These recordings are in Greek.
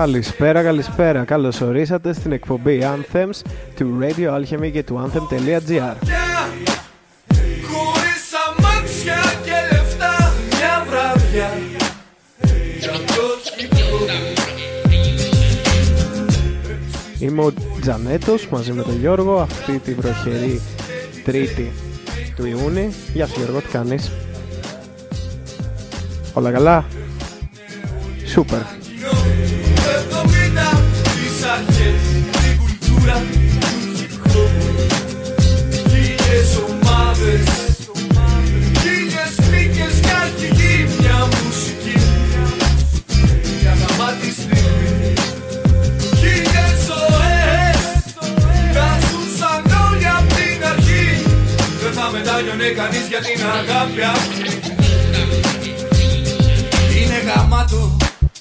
Καλησπέρα, καλησπέρα. Καλώς ορίσατε στην εκπομπή Anthems του Radio Alchemy και του Anthem.gr. Είμαι ο Τζανέτος μαζί με τον Γιώργο αυτή τη βροχερή τρίτη του Ιούνιου. Γεια σου Γιώργο, τι κάνεις; Όλα καλά; Σούπερ. Την αγάπη αυτή. Είναι γαμάτο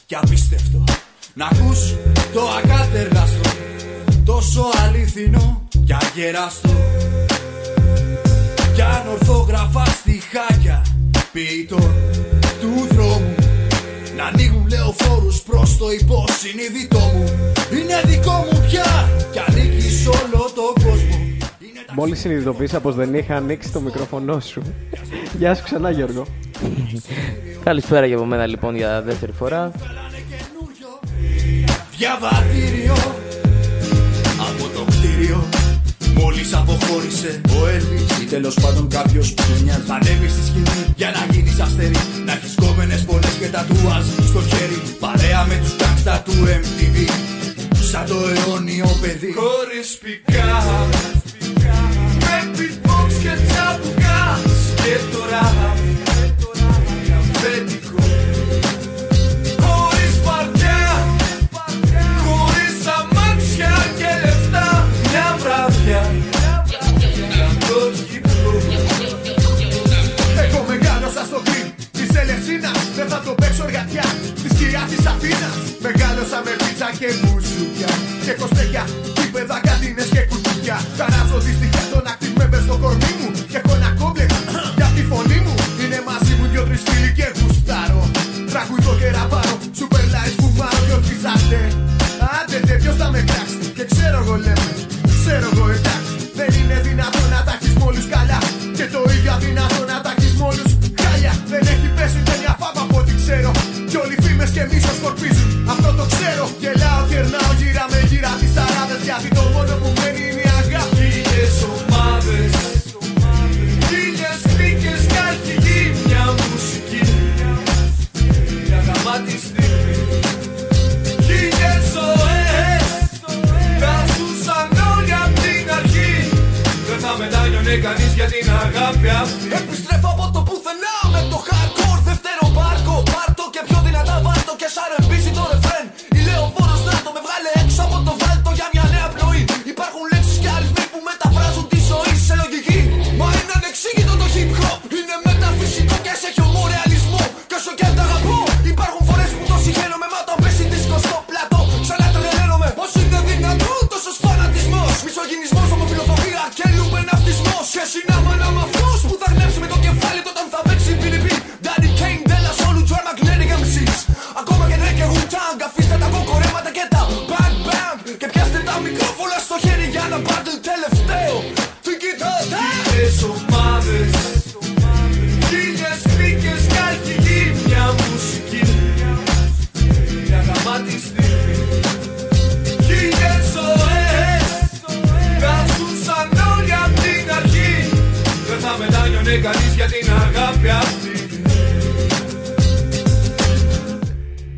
και απίστευτο. Να ακούς το ακάτεργαστο Τόσο αληθινό και αγεράστο Κι αν ορθόγραφα στιχάκια ποιητών του δρόμου Να ανοίγουν λεωφόρους προς το υποσυνείδητό μου. Είναι δικό μου πια κι ανήκει σε όλο το κόσμο Μόλις συνειδητοποίησα πως δεν είχα ανοίξει το μικρόφωνο σου. Γεια σου ξανά, Γιώργο. Καλησπέρα για από μένα λοιπόν για δεύτερη φορά διαβατήριο από το κτίριο Μόλις αποχώρησε ο Έλβη ή τέλος πάντων κάποιος που του μοιάζει. Θα ανέβει στη σκηνή για να γίνεις αστερή. Να έχεις κόμενες πολλέ και τα τουάζ στο χέρι. Παρέα με τους γκάγκστα του MTV. Σαν το αιώνιο παιδί. Χωρίς πικά. Θα το παίξω εργατιά Στη σκιά της Αθήνας. Μεγάλωσα με πίτσα και μουσουκιά Και κοστέκια, κήπεδα, κατίνες και κουτούκια. Καράζω δυστυχία των ακτιμέμπερ στο κορμί μου Και έχω ένα κόμπλεξ για τη φωνή μου. Είναι μαζί μου δυο-τρεις φίλοι και γουστάρω. Τραγουδό και ραπάρω Super life που μάρω και ορκίζατε Άντε τε ποιος θα με κράξει Και ξέρω εγώ λέμε Cospe as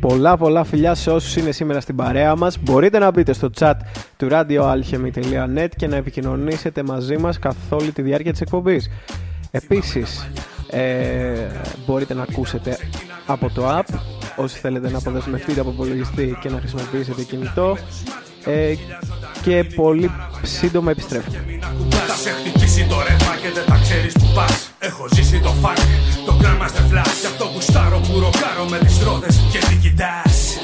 Πολλά πολλά φιλιά σε όσους είναι σήμερα στην παρέα μας. Μπορείτε να μπείτε στο chat του radioalchemy.net και να επικοινωνήσετε μαζί μας καθ' όλη τη διάρκεια της εκπομπής. Επίσης, ε, μπορείτε να ακούσετε από το app όσοι θέλετε να αποδεσμευτείτε από υπολογιστή και να χρησιμοποιήσετε κινητό ε, και πολύ σύντομα επιστρέφουμε. Θα σε χτυπήσει το ρεύμα και δεν θα ξέρεις που πας Έχω ζήσει το φακ, το Grandmaster Flash Γι' αυτό γουστάρω που ροκάρω με τις ρόδες. Και τι κοιτάς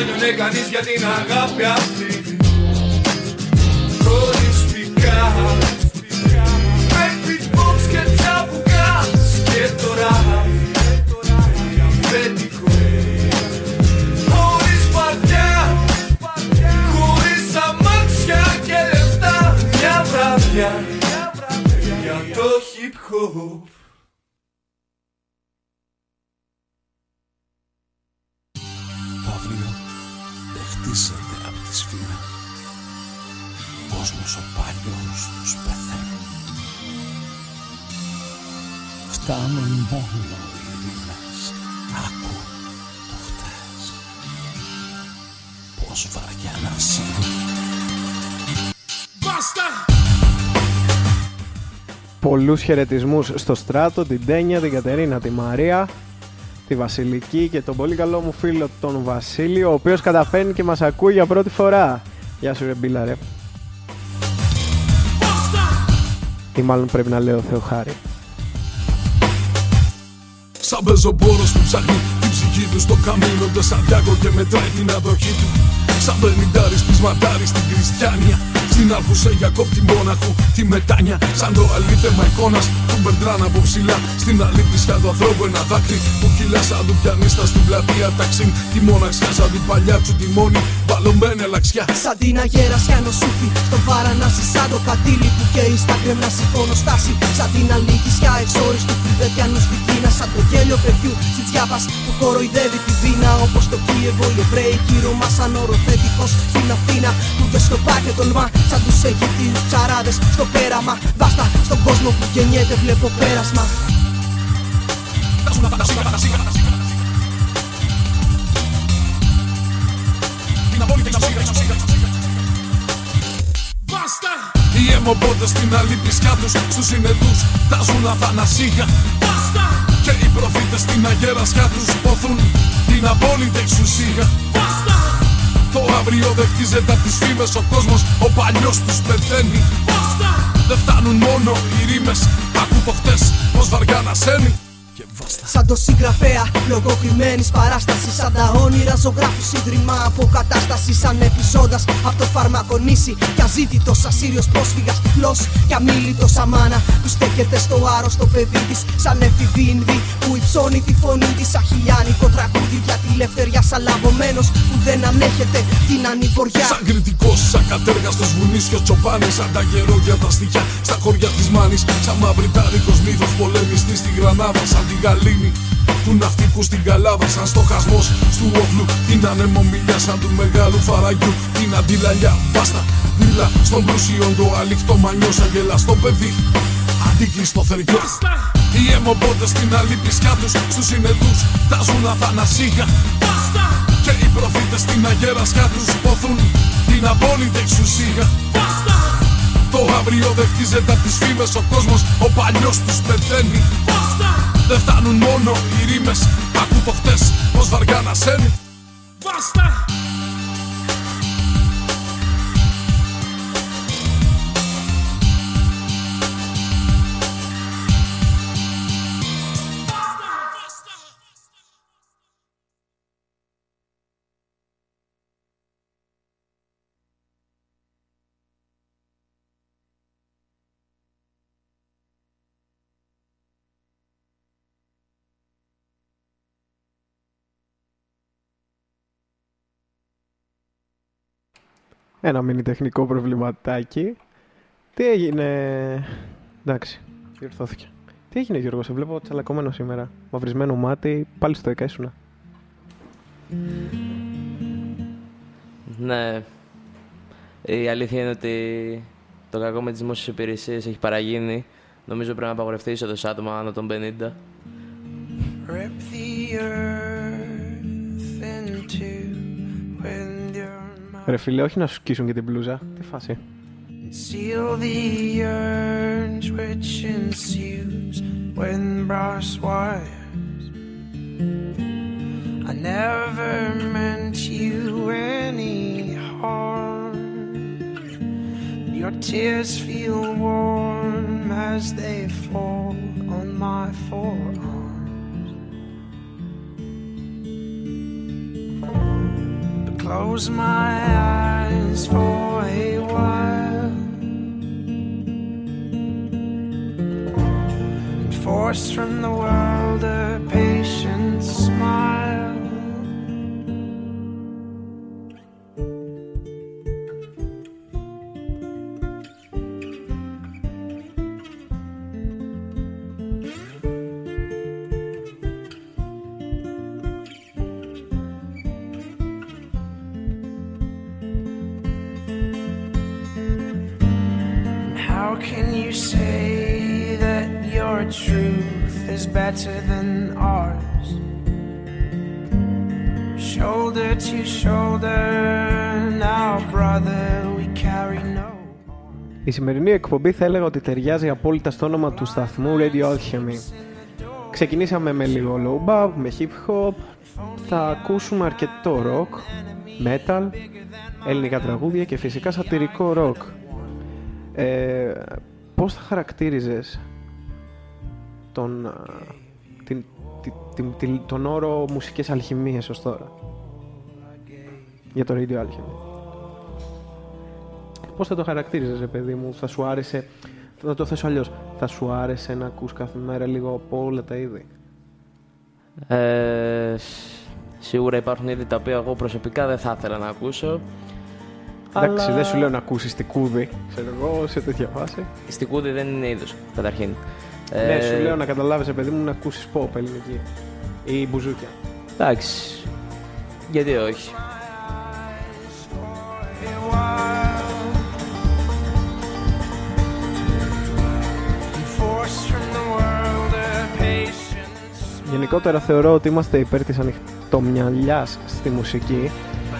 Δεν θα μετάνιωνε κανείς για την αγάπη αυτή. Χωρίς πικά Με beatbox και τσαμπουκάς. Και τώρα. Διαβέτικο Χωρίς παρτιά. Χωρίς αμάξια και λεφτά. Μια βράδια Για το hip hop Ο κόσμος ο παλιός τους πεθαίνει. Φτάνουν μόνο οι ρήμες. Άκου το χτες. Πώς βαριά να σύρουν. Πολλούς χαιρετισμούς στο Στράτο, την Τένια, την Κατερίνα, τη Μαρία, τη Βασιλική και τον πολύ καλό μου φίλο τον Βασίλειο, ο οποίος καταφέρνει και μας ακούει για πρώτη φορά. Γεια σου ρε Μπίλα ρε. Ή μάλλον πρέπει να λέω Θεοχάρη. Σαν πεζοπόρος που ψάχνει την ψυχή του στο καμίνο Ντε Σαντιάκο και μετράει την αδοχή του Σαν πενιντάρης πεισματάρης στην Κριστιανία Στην Αλχουσέ για κόπτη μόναχου τη μετάνια Σαν το αλήθεμα εικόνας του Μπερντράν από ψηλά. Στην αλήθεια του ανθρώπου ένα δάκρυ που κυλά σαν του πιανίστα στην πλατεία ταξίν. Τη μόναξιά σαν την παλιά του τη μόνη βαλωμένη αλλαξιά Σαν την αγέρασια νοσούφι Στο βαρανάσι σαν το κατήλι που καίει στα κρεμνά στάση. Σαν την αλήθισια εξόριστου φιδετιανού στην Κίνα Σαν το γέλιο παιδιού στη τζιάπας που κοροϊδεύει την πείνα. Όπως το Κίεβο οι Εβραίοι κύρωμα σαν οροθετικός στην Αθήνα Που δεν σκοπά και τολμά σαν τους Αιγυπτίους ψαράδες στο πέραμα. Βάστα στον κόσμο που γεννιέται βλέπω πέρασμα. Οι αιμοπότες στην αλήθεια τους στους συνετούς τάζουν αθανασίγα Και οι προφήτες στην αγέρασιά τους ποθούν την απόλυτη εξουσία Το αύριο δεν χτίζεται απ' τις φήμες ο κόσμος ο παλιός τους πεθαίνει. Δεν φτάνουν μόνο οι ρήμες Άκου το χτες πως βαριά να σένει. Και βάστα Σαν το συγγραφέα λογοκριμένης παράστασης. Σαν τα όνειρα ζωγράφου ίδρυμα αποκατάσταση. Σαν επιζώντα από το φαρμακονήσι. Κι αζήτητος ασύριος πρόσφυγας τυφλός. Κι αμήλυτο αμάνα που στέκεται στο άρρωστο παιδί της. Σαν εφηβήνδη που υψώνει τη φωνή της. Σαν χιλιάνικο τραγούδι για τη λευτεριά. Σαν λαβωμένο που δεν ανέχεται την ανηποριά. Σαν κριτικός, σαν κατέργαστος βουνίσιος τσοπάνης Σαν τα γερόγια τα στοιχιά στα χωριά της Μάνης Σαν μαυριτάρικος μύθος πολεμιστής στη Γρανάδα Σαν την Γαλήνη του ναυτικού στην Καλάδα Σαν στοχασμός στου όπλου. Την ανεμομιλιά σαν του μεγάλου φαραγγιού Την αντιλαλιά βάστα δίλα Στον πλούσιον το αλήχτο μανιός Σαν γελαστό παιδί. Αντίκει στο θεριό Οι αιμοπότες στην αλήθεια τους Στους συνετούς τάζουν αθανασίγα και οι προφήτες στην αγέρασιά τους ποθούν την απόλυτη εξουσία. Το αύριο δεν χτίζεται απ' τις φήμες ο κόσμος ο παλιός τους πεθαίνει Δεν φτάνουν μόνο οι ρήμες. Άκου το χτες πως βαριά να σένει Ένα μήνυ τεχνικό προβληματάκι. Τι έγινε; Εντάξει, διορθώθηκε. Τι έγινε Γιώργο, σε βλέπω τσαλακωμένο σήμερα. Μαυρισμένο μάτι, πάλι στο ΕΚΑ ήσουνα. Ναι. Η αλήθεια είναι ότι το κακό με τις δημόσιες υπηρεσίες έχει παραγίνει. Νομίζω πρέπει να απαγορευτεί είσοδος άτομα άνω των 50. Rip the earth Ρε φίλε, όχι να σου σκίσουν και την μπλούζα. Τι φάση. Seal the urge which ensues when brass wires. I never meant you any harm. Your tears feel warm as they fall on my forearms. Close my eyes for a while. and force from the world a patient smile. Is better than ours? Shoulder to shoulder, now, brother, we carry no. Η σημερινή εκπομπή θα έλεγα ότι ταιριάζει απόλυτα στο όνομα του σταθμού Radio Alchemy. Ξεκινήσαμε με λίγο low bab, με hip hop, θα ακούσουμε αρκετό rock, metal, ελληνικά τραγούδια και φυσικά σατυρικό rock. Ε, πώς θα χαρακτήριζες τον, α, την, τη- την- την- τον όρο μουσικές αλχημίες ως τώρα για το Radio Alchemy. Πώς θα το χαρακτήριζες, ρε παιδί μου, θα σου άρεσε, θα το θέσω αλλιώς, θα σου άρεσε να ακούς κάθε μέρα λίγο από όλα τα είδη; Ε, σ- σίγουρα υπάρχουν είδη τα οποία εγώ προσωπικά δεν θα ήθελα να ακούσω. Εντάξει, αλλά δεν σου λέω να ακούσεις τικούδι, ξέρω εγώ, σε τέτοια φάση. Η στικούδη δεν είναι είδος, καταρχήν. Ναι, Ε, σου λέω να καταλάβεις, ρε παιδί μου, να ακούσεις pop ελληνική ή μπουζούκια. Εντάξει. Γιατί όχι. a while. And force from the world a patience. Γενικότερα θεωρώ ότι είμαστε υπέρ της ανοιχτομυαλιάς στη μουσική.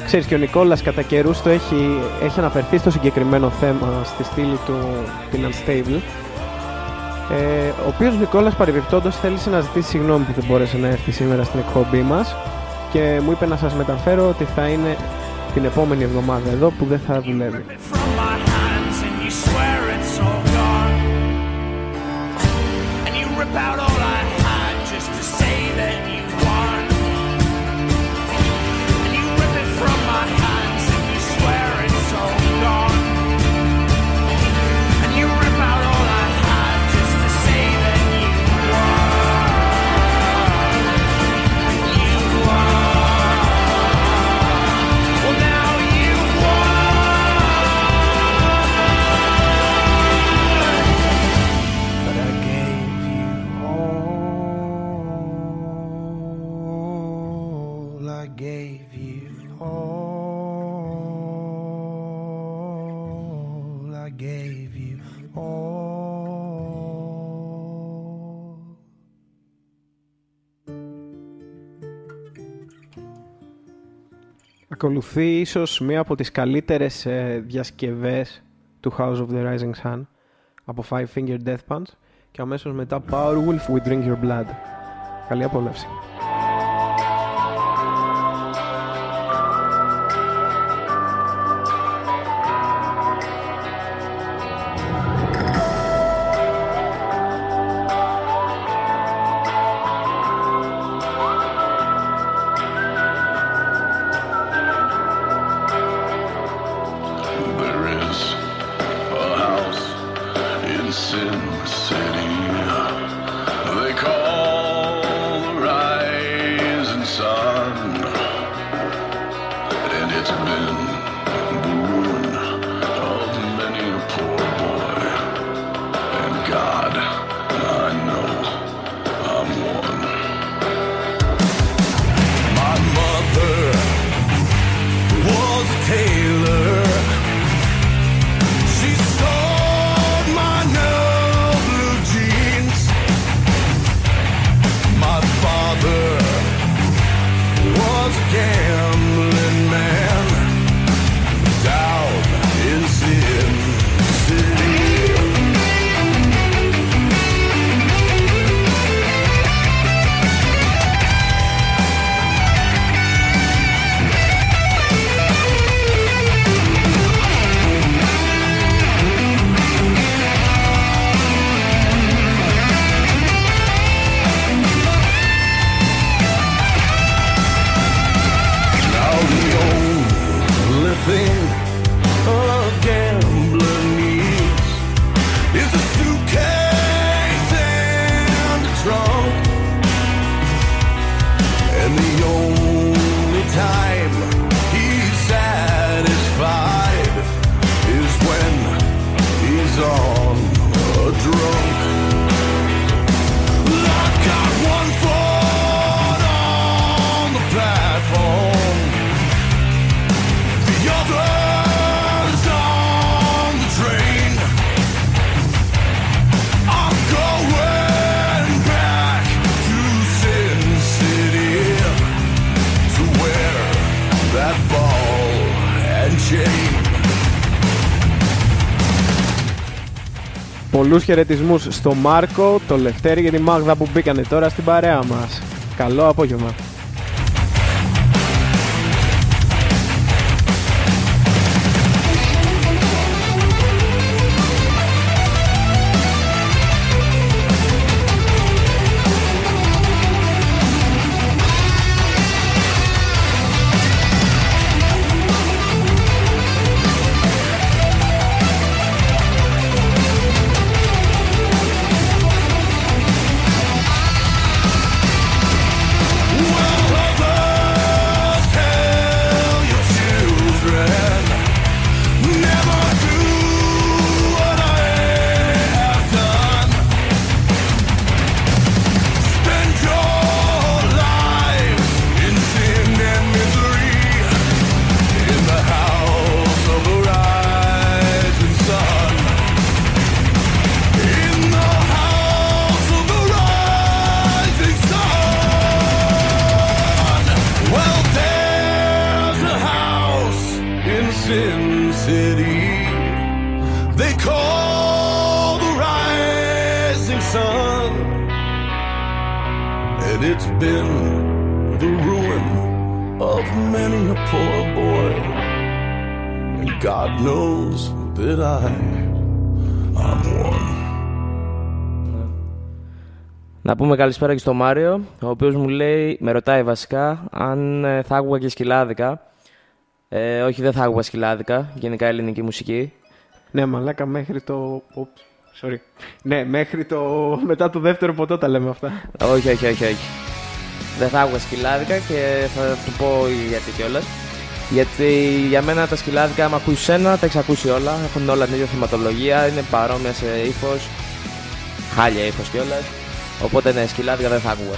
Ξέρεις και ο Νικόλας κατά καιρούς το έχει, έχει αναφερθεί στο συγκεκριμένο θέμα στη στήλη του την Unstable. Ε, ο οποίος Νικόλας παρεμπιπτόντως θέλησε να ζητήσει συγγνώμη που δεν μπόρεσε να έρθει σήμερα στην εκπομπή μας και μου είπε να σας μεταφέρω ότι θα είναι την επόμενη εβδομάδα εδώ που δεν θα δουλεύει. Ακολουθεί ίσως μία από τις καλύτερες ε, διασκευές του House of the Rising Sun από Five Finger Death Punch και αμέσως μετά Powerwolf We Drink Your Blood. Καλή απόλαυση. Πολλούς χαιρετισμούς στο Μάρκο, το Λευτέρη και τη Μάγδα που μπήκανε τώρα στην παρέα μας. Καλό απόγευμα. Να πούμε καλησπέρα και στο Μάριο, ο οποίος μου λέει, με ρωτάει βασικά, αν ε, θα άκουγα και σκυλάδικα. Ε, όχι, δεν θα άκουγα σκυλάδικα, γενικά ελληνική μουσική. Ναι, μαλάκα μέχρι το. Oops, sorry. Ναι, μέχρι το. Μετά το δεύτερο ποτό τα λέμε αυτά. όχι, όχι, όχι, όχι. Δεν θα άκουγα σκυλάδικα και θα του πω γιατί κιόλας. Γιατί για μένα τα σκυλάδικα, άμα ακούσει ένα, τα έχεις ακούσει όλα. Έχουν όλα την ίδια θεματολογία, είναι παρόμοια σε ύφος. Χάλια ύφος κιόλας. Οπότε ναι, σκυλάδικα δεν θα άκουγα.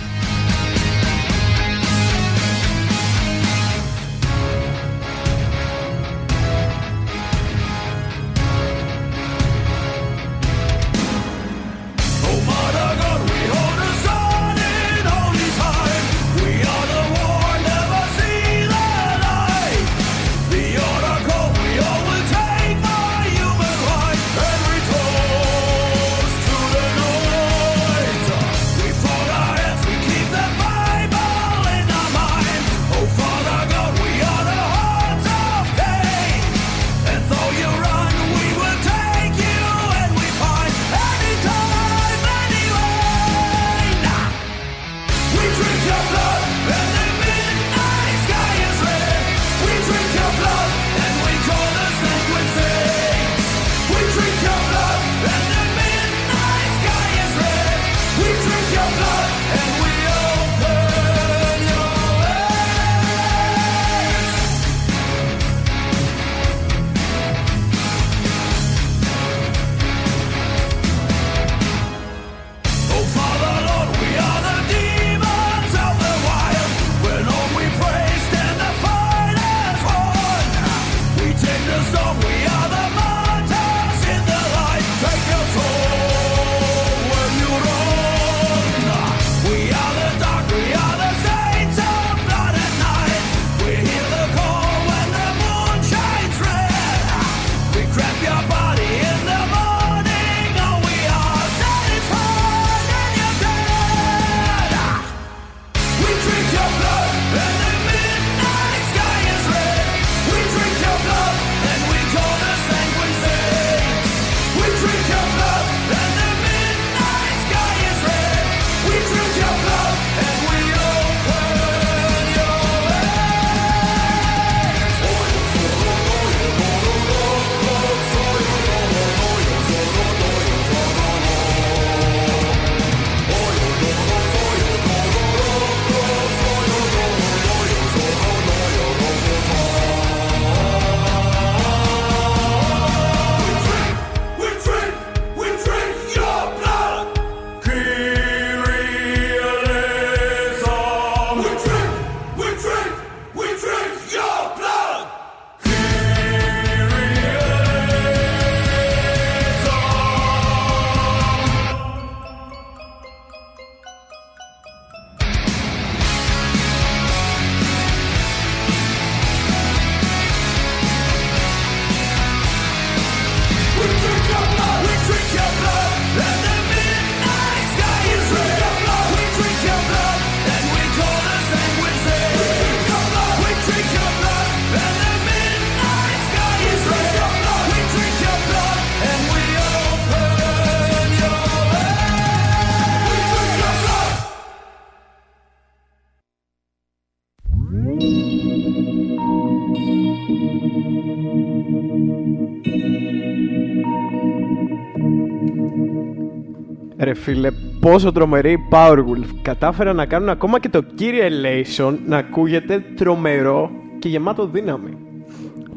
Φίλε, πόσο τρομερή η Powerwolf. Κατάφεραν να κάνουν ακόμα και το Kyrie Elation να ακούγεται τρομερό και γεμάτο δύναμη.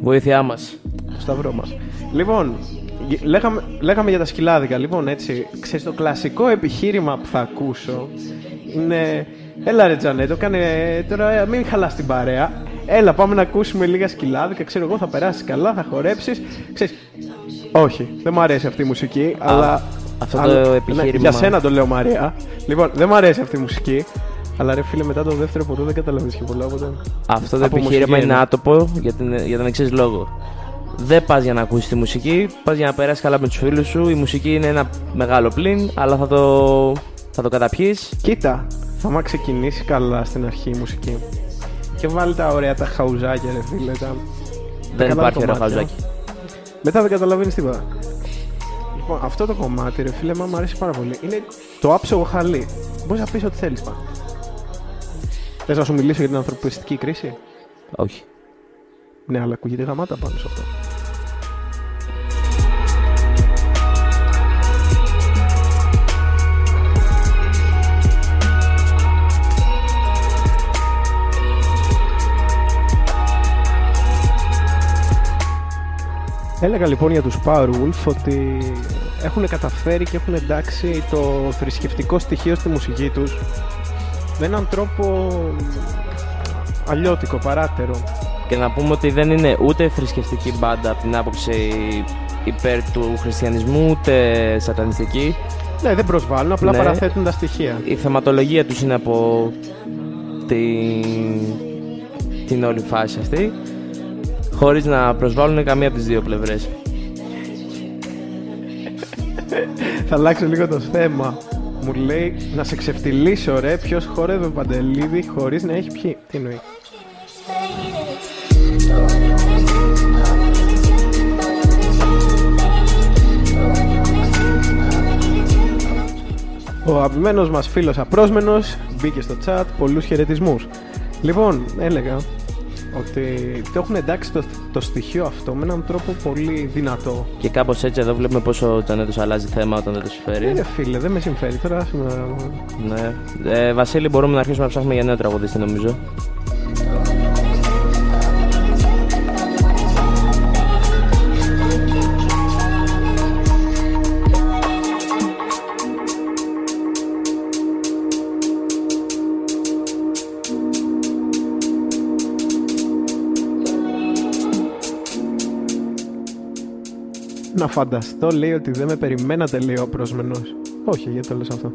Βοήθειά μας. Στο σταυρό μας. Λοιπόν, γε- λέγαμε, λέγαμε για τα σκυλάδικα. Λοιπόν, έτσι, ξέρεις, το κλασικό επιχείρημα που θα ακούσω είναι... Έλα ρε Τζανέτο, κάνε τώρα, ε, μην χαλάς την παρέα. Έλα, πάμε να ακούσουμε λίγα σκυλάδικα. Ξέρω εγώ, θα περάσεις καλά, θα χορέψεις. Ξέρεις, όχι, δεν μου αρέσει αυτή η μουσική, αλλά... αυτό αλλά- το ναι, επιχείρημα- για σένα το λέω Μαρία. Λοιπόν, δεν μου αρέσει αυτή η μουσική. Αλλά ρε φίλε, μετά το δεύτερο ποτό δεν καταλαβαίνεις και πολλά, οπότε... Αυτό το Από επιχείρημα μουσική είναι είναι. άτοπο για, την, για τον εξής λόγο. Δεν πας για να ακούσεις τη μουσική, πας για να περάσεις καλά με τους φίλους σου. Η μουσική είναι ένα μεγάλο πλήν, αλλά θα το, θα το καταπιείς. Κοίτα, θα μα ξεκινήσει καλά στην αρχή η μουσική. Και βάλει τα ωραία τα χαουζάκια, ρε φίλε. Τα... Δεν καλά υπάρχει ωραίο κομμάτια. χαζάκι. Μετά δεν καταλαβαίνεις τίποτα. Λοιπόν, αυτό το κομμάτι, ρε φίλε, μα μου αρέσει πάρα πολύ. Είναι το άψογο χαλί. Μπορείς να πεις ό,τι θέλεις πάνω. Θες να σου μιλήσω για την ανθρωπιστική κρίση; Όχι. Ναι, αλλά ακούγεται γαμάτα πάνω σε αυτό. Έλεγα λοιπόν για τους Powerwolf ότι έχουν καταφέρει και έχουν εντάξει το θρησκευτικό στοιχείο στη μουσική τους με έναν τρόπο αλλιώτικο, παράτερο. Και να πούμε ότι δεν είναι ούτε θρησκευτική μπάντα από την άποψη υπέρ του χριστιανισμού, ούτε σατανιστική. Ναι, δεν προσβάλλουν, απλά Ναι. παραθέτουν τα στοιχεία. Η θεματολογία τους είναι από την, την όλη φάση αυτή, χωρίς να προσβάλλουν καμία από τις δύο πλευρές. Θα αλλάξω λίγο το θέμα. Μου λέει να σε ξεφτυλίσω ρε, ποιος χόρευε παντελίδι χωρίς να έχει πιει. Τι εννοεί; Ο αγαπημένος μας φίλος απρόσμενος μπήκε στο chat, πολλούς χαιρετισμούς. Λοιπόν, έλεγα ότι το έχουν εντάξει το, το στοιχείο αυτό με έναν τρόπο πολύ δυνατό. Και κάπως έτσι εδώ βλέπουμε πόσο ο Τζανέτος αλλάζει θέμα όταν δεν το συμφέρει. Ε, ρε φίλε, δεν με συμφέρει τώρα. άσε με να- Ναι. Ε, Βασίλη, μπορούμε να αρχίσουμε να ψάχνουμε για νέο τραγουδίστη, νομίζω. Να φανταστώ, λέει ότι δεν με περιμένατε, λέει ο απρόσμενος. Όχι, γιατί το λες αυτό.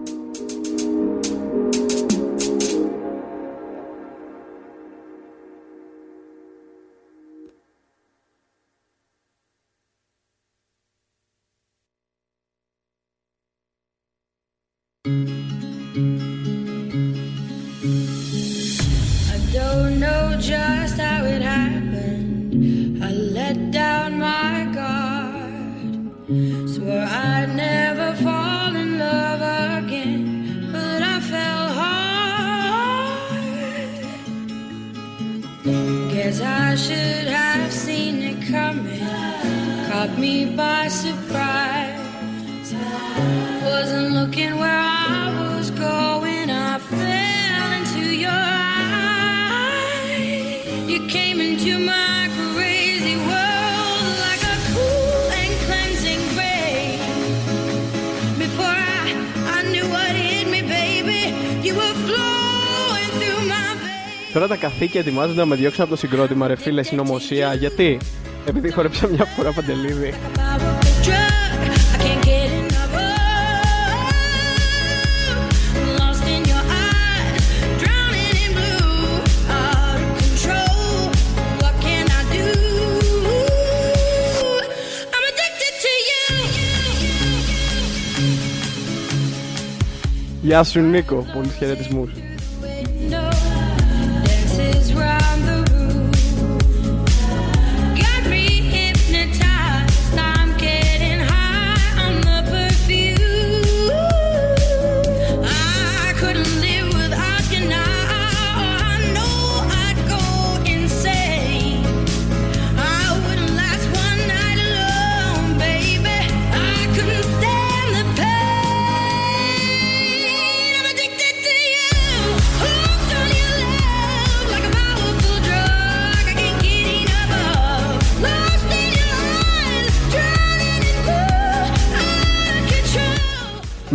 Veins. Τώρα τα καθήκια ετοιμάζονται να με διώξουν από το συγκρότημα, ρε φίλε, συνωμοσία. Γιατί; Επειδή χορέψα μια φορά παντελίδι. Powerful drug, I can't get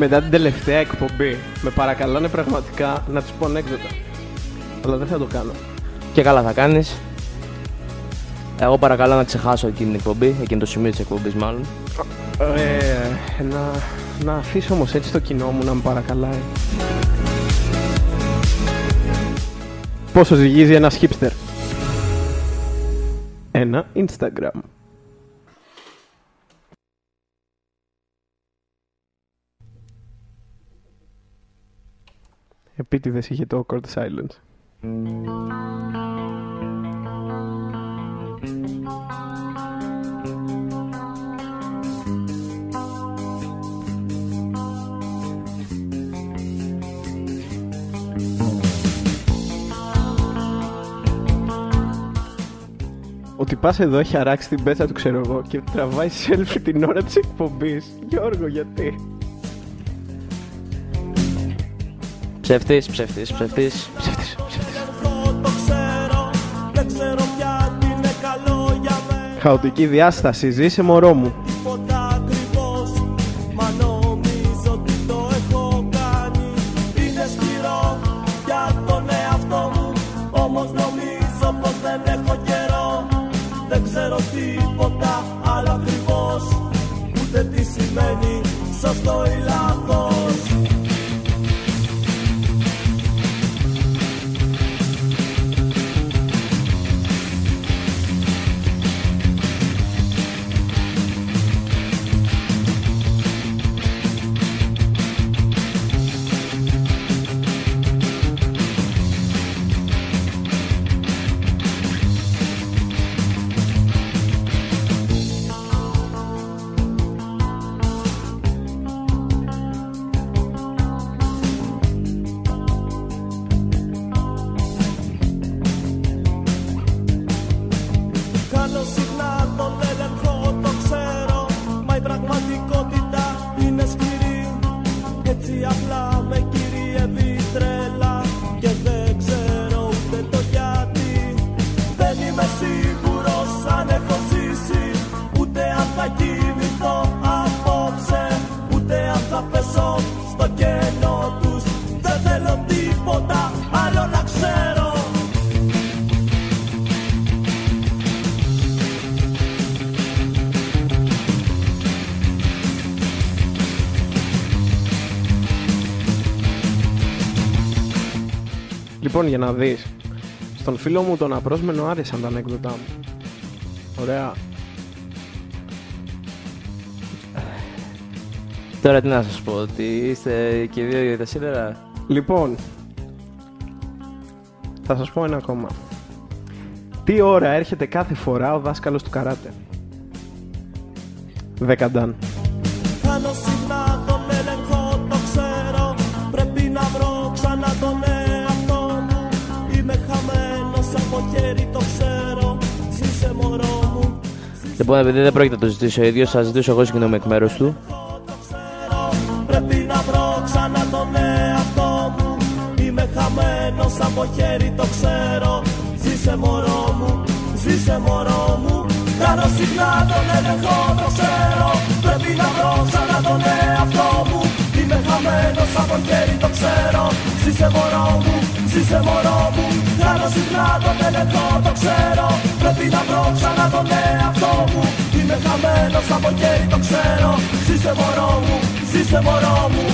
μετά την τελευταία εκπομπή με παρακαλάνε πραγματικά να τους πω ανέκδοτα. Αλλά δεν θα το κάνω. Και καλά θα κάνεις. Εγώ παρακαλώ να ξεχάσω εκείνη την εκπομπή, εκείνο το σημείο της εκπομπής μάλλον. Ε, να, να αφήσω όμως έτσι το κοινό μου να με παρακαλάει. Πόσο ζυγίζει ένας hipster. Ένα Instagram. Επίτηδες είχε το awkward silence. Ο τυπάς εδώ έχει αράξει την πέτσα του ξέρω εγώ και τραβάει selfie την ώρα της εκπομπής. Γιώργο γιατί; Ψεύτης, ψεύτης, ψεύτης. Ψεύτης, ψεύτης. το ξέρω Δεν ξέρω πια τι είναι καλό για μένα Χαοτική διάσταση, ζήσε μωρό μου. Λοιπόν, για να δεις. Στον φίλο μου τον απρόσμενο άρεσαν τα ανέκδοτά μου. Ωραία. Τώρα τι να σας πω, ότι είστε και οι δύο για τα σίδερα; Λοιπόν, θα σας πω ένα ακόμα. Τι ώρα έρχεται κάθε φορά ο δάσκαλος του καράτε; Δεκαντάν. Κάνω Λοιπόν, επειδή δεν πρόκειται να το ζητήσω ο ίδιος, θα ζητήσω εγώ συγγνώμη εκ μέρους του. το ξέρω Πρέπει να βρω ξανά τον εαυτό μου. Είμαι χαμένος από χέρι, το ξέρω. Ζήσε μωρό μου, ζήσε μωρό μου. Κάνω συχνά τον έλεγχο, το ξέρω. Πρέπει να βρω ξανά τον εαυτό μου. Είμαι χαμένος από χέρι, το ξέρω Ζήσε μωρό μου, ζήσε μωρό μου Κάνω συχνά τον έλεγχο, το ξέρω. Πρέπει να βρω ξανά τον εαυτό μου Είμαι χαμένος από χέρι, το ξέρω. Ζήσε μωρό μου, ζήσε μωρό μου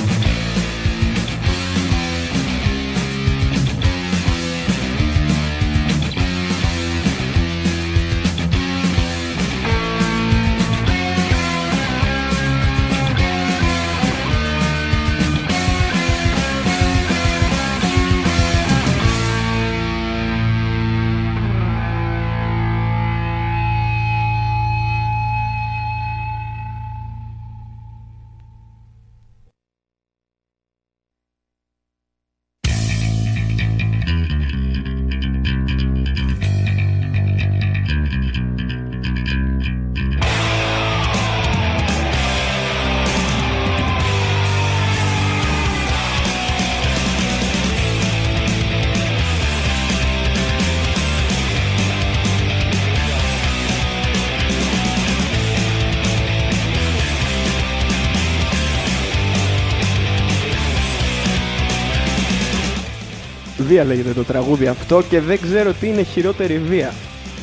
βία λέγεται το τραγούδι αυτό και δεν ξέρω τι είναι χειρότερη βία.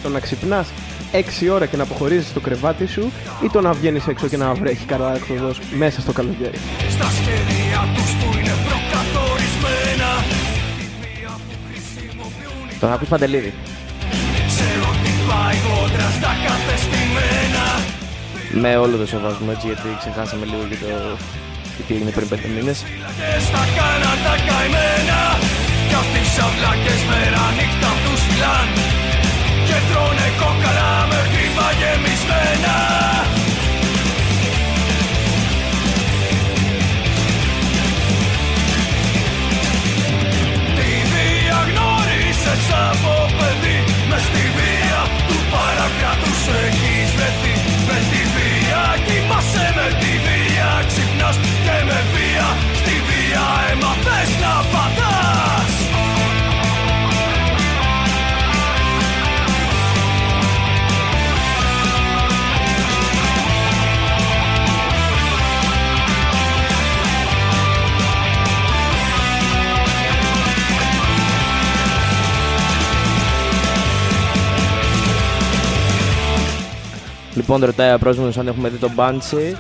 Το να ξυπνάς 6 ώρα και να αποχωρίζει στο κρεβάτι σου ή το να βγαίνεις έξω και να βρέχει καλά έξοδο μέσα στο καλοκαίρι. Στα σχέδια τους που είναι προκαθορισμένα Το να ακούς Παντελίδη. Ξέρω τι πάει κόντρα στα κατεστημένα Με όλο το σεβασμό έτσι γιατί ξεχάσαμε λίγο και το και τι έγινε πριν 5 μήνες. Και στα κάνα τα καημένα Κι αυτοί σαν βλάκες μέρα νύχτα τους φυλάν Και τρώνε κόκαλα με χρήμα γεμισμένα. Τη βία γνώρισες από παιδί Μες στη βία του παρακράτους έχεις βρεθεί. Με τη βία κοιμάσαι με τη βία Ξυπνάς και με βία Στη βία Λοιπόν, ρωτάει ο πρόσμονος αν έχουμε δει τον Μπάντσι.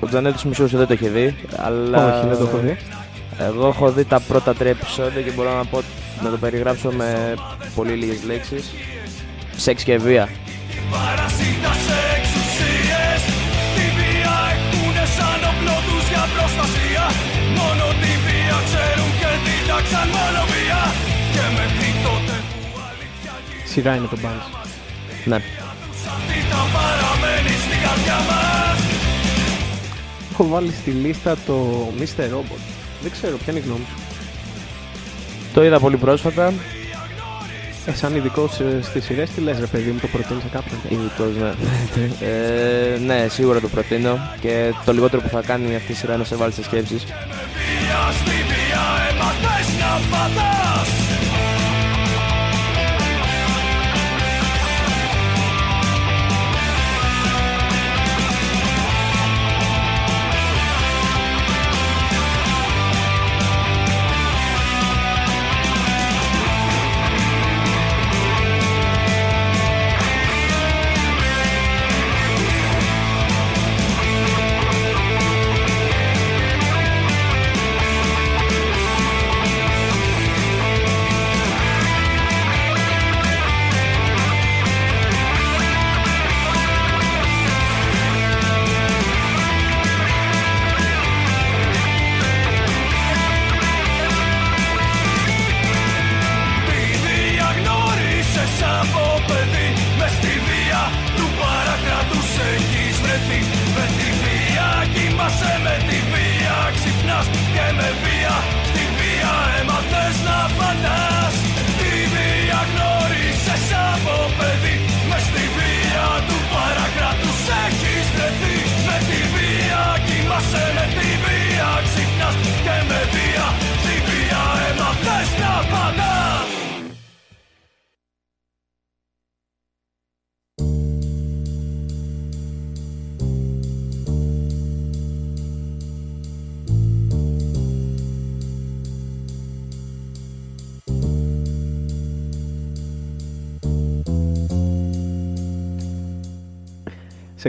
Ο Τζανέτος Μισούς δεν το έχει δει, αλλά... Όχι, δεν το έχω δει. Εγώ έχω δει τα πρώτα τρία επεισόδια και μπορώ να πω να το περιγράψω με πολύ λίγες λέξεις. Σεξ και βία. Παρασίτας εξουσίες Τη βία έχουνε σαν όπλο τους για προστασία Μόνο τη βία ξέρουν και την τάξαν μόνο βία Και μέχρι τότε που αλήθεια Σειρά είναι το μπάνς. Ναι. Καρδιά μας Έχω βάλει στη λίστα το Mr. Robot. Δεν ξέρω, ποια είναι η γνώμη σου. Το είδα πολύ πρόσφατα. Ε, σαν ειδικό στις σειρές, τι λες, ρε παιδί μου, το προτείνεις σε κάποιον; Ειδικός, ναι. ε, ναι, σίγουρα το προτείνω. Και το λιγότερο που θα κάνει αυτή η σειρά είναι να σε βάλει σε σκέψεις.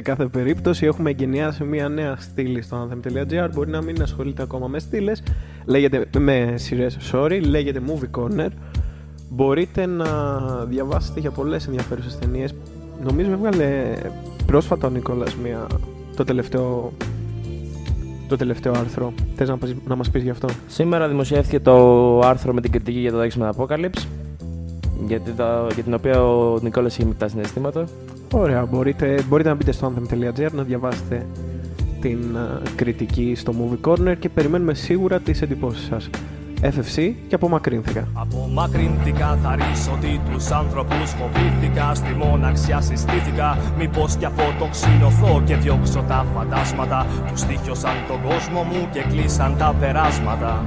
Σε κάθε περίπτωση έχουμε εγκαινιάσει μια νέα στήλη στο anthem.gr. Μπορεί να μην ασχολείται ακόμα με στήλες. Λέγεται με σειρές, sorry. Λέγεται Movie Corner. Μπορείτε να διαβάσετε για πολλές ενδιαφέρουσες ταινίες. Νομίζω έβγαλε πρόσφατα ο Νικόλας μια. Το τελευταίο. Το τελευταίο άρθρο. Θες να, πεις- να μας πεις γι' αυτό; Σήμερα δημοσιεύθηκε το άρθρο με την κριτική για το X-Men Apocalypse. Γιατί το, για την οποία ο Νικόλας είχε μεικτά συναισθήματα. Ωραία, μπορείτε, μπορείτε να μπείτε στο anthem.gr να διαβάσετε την α, κριτική στο Movie Corner και περιμένουμε σίγουρα τις εντυπώσεις σας. FFC και απομακρύνθηκα. Απομακρύνθηκα, θα ρίσω ότι τους άνθρωπους φοβήθηκα Στη μοναξιά συστήθηκα Μήπως κι από το ξυνωθώ και διώξω τα φαντάσματα Που στήχιωσαν τον κόσμο μου και κλείσαν τα περάσματα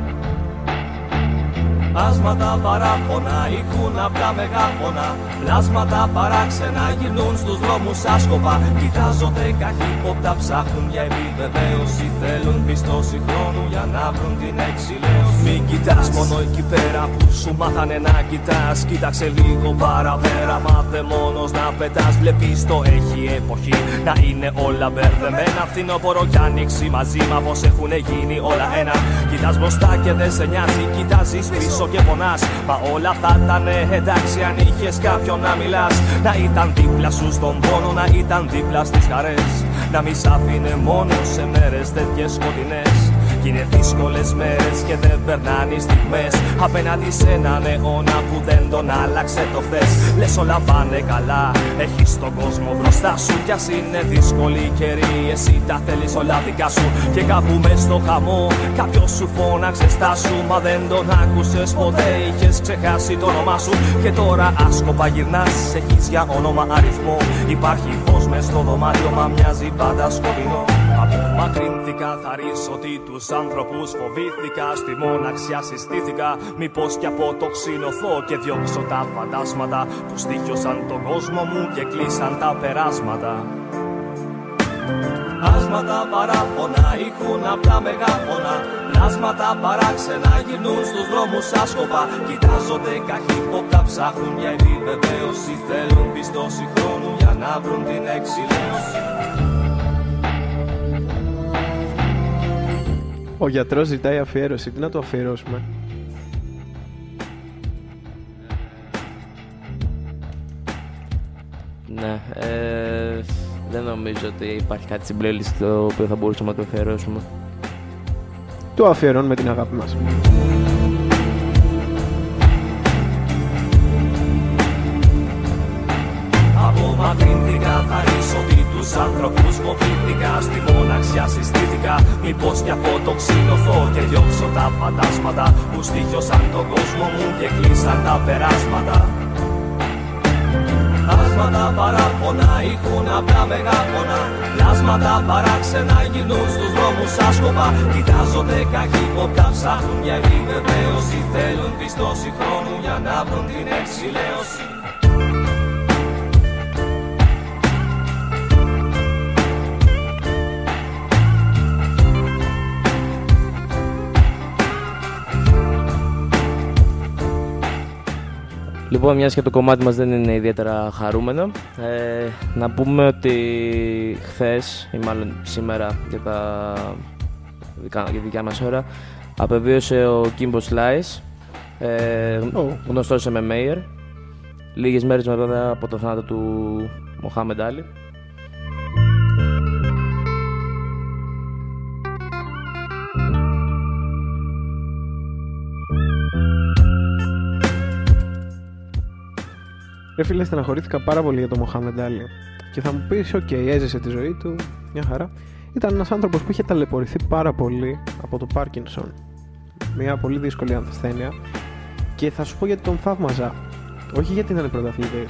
Άσματα παράπονα ήχουν απλά μεγάφωνα. Πλάσματα παράξενα γυρνούν στους δρόμους άσκοπα. Κοιτάζονται καχύποπτα ψάχνουν για επιβεβαίωση. Θέλουν πιστώση χρόνου για να βρουν την εξηλαίωση. Μην κοιτάς μόνο εκεί πέρα που σου μάθανε να κοιτάς. Κοίταξε λίγο παραπέρα μάθε μόνος να πετάς. Βλέπεις το έχει εποχή να είναι όλα μπερδεμένα. Φθινόπορο κι άνοιξη μαζί μα πως έχουν γίνει όλα ένα. Κοιτάς μπροστά και δεν σε νοιάζει Κοιτάζεις πίσω και πονάς. Μα όλα θα ήταν εντάξει αν είχες κάποιον να μιλάς. Να ήταν δίπλα σου στον πόνο Να ήταν δίπλα στις χαρές. Να μη σ' άφηνε μόνο σε μέρες τέτοιες σκοτεινές κι είναι δύσκολες μέρες και δεν περνάνε οι στιγμές. Απέναντι σε έναν αιώνα που δεν τον άλλαξε το χθες. Λες όλα πάνε καλά, έχεις τον κόσμο μπροστά σου. Κι ας είναι δύσκολη η καιρή, εσύ τα θέλεις όλα δικά σου. Και κάπου μες στο χαμό, κάποιος σου φώναξε στάσου. Μα δεν τον άκουσες ποτέ, είχες ξεχάσει το όνομά σου. Και τώρα άσκοπα γυρνάς, έχεις για όνομα αριθμό. Υπάρχει φως μες στο δωμάτιο, μα μοιάζει πάντα σκοτεινό. Απομακρύνθηκα, θα ρίσω ότι τους άνθρωπους φοβήθηκα. Στη μοναξιά συστήθηκα Μήπως κι από το ξυνωθώ και διώξω τα φαντάσματα. Που στήχιωσαν τον κόσμο μου και κλείσαν τα περάσματα. Άσματα παράπονα ήχουν απλά μεγάφωνα. Πλάσματα παράξενα γυρνούν στους δρόμους άσκοπα. Κοιτάζονται καχύποπτα ψάχνουν για επιβεβαίωση Θέλουν πιστώση χρόνου για να βρουν την εξηλαίωση Ο γιατρός ζητάει αφιέρωση. Τι να το αφιερώσουμε; Ναι, ε, δεν νομίζω ότι υπάρχει κάτι στην playlist το οποίο θα μπορούσαμε να το αφιερώσουμε. Το αφιερώνουμε την αγάπη μας. Ρίσω ότι τους άνθρωπους φοβήθηκα Στη μοναξιά συστήθηκα, μήπως κι από το ξύλωθώ Και διώξω τα φαντάσματα που στήχιωσαν τον κόσμο μου Και κλείσαν τα περάσματα. Άσματα παράπονα ήχουν απλά μεγάφωνα. Πλάσματα παράξενα γυρνούν στους δρόμους άσκοπα. Κοιτάζονται καχύποπτα ψάχνουν για επιβεβαίωση Θέλουν πιστώση χρόνου για να βρουν την εξηλαίωση Λοιπόν, μιας και το κομμάτι μας δεν είναι ιδιαίτερα χαρούμενο, ε, να πούμε ότι χθες ή μάλλον σήμερα για, τα, για τη δικιά μας ώρα απεβίωσε ο Κίμπος Σλάις, ε, Oh. γνωστός σε Μέιερ, λίγες μέρες μετά από το θάνατο του Μοχάμεντ Άλλη. Ρε φίλε, στεναχωρήθηκα πάρα πολύ για τον Μοχάμεντ Άλι. Και θα μου πεις, οκ, έζησε τη ζωή του, μια χαρά. Ήταν ένας άνθρωπος που είχε ταλαιπωρηθεί πάρα πολύ από το Πάρκινσον. Μια πολύ δύσκολη ασθένεια. Και θα σου πω γιατί τον θαύμαζα. Όχι γιατί ήταν πρωταθλητή.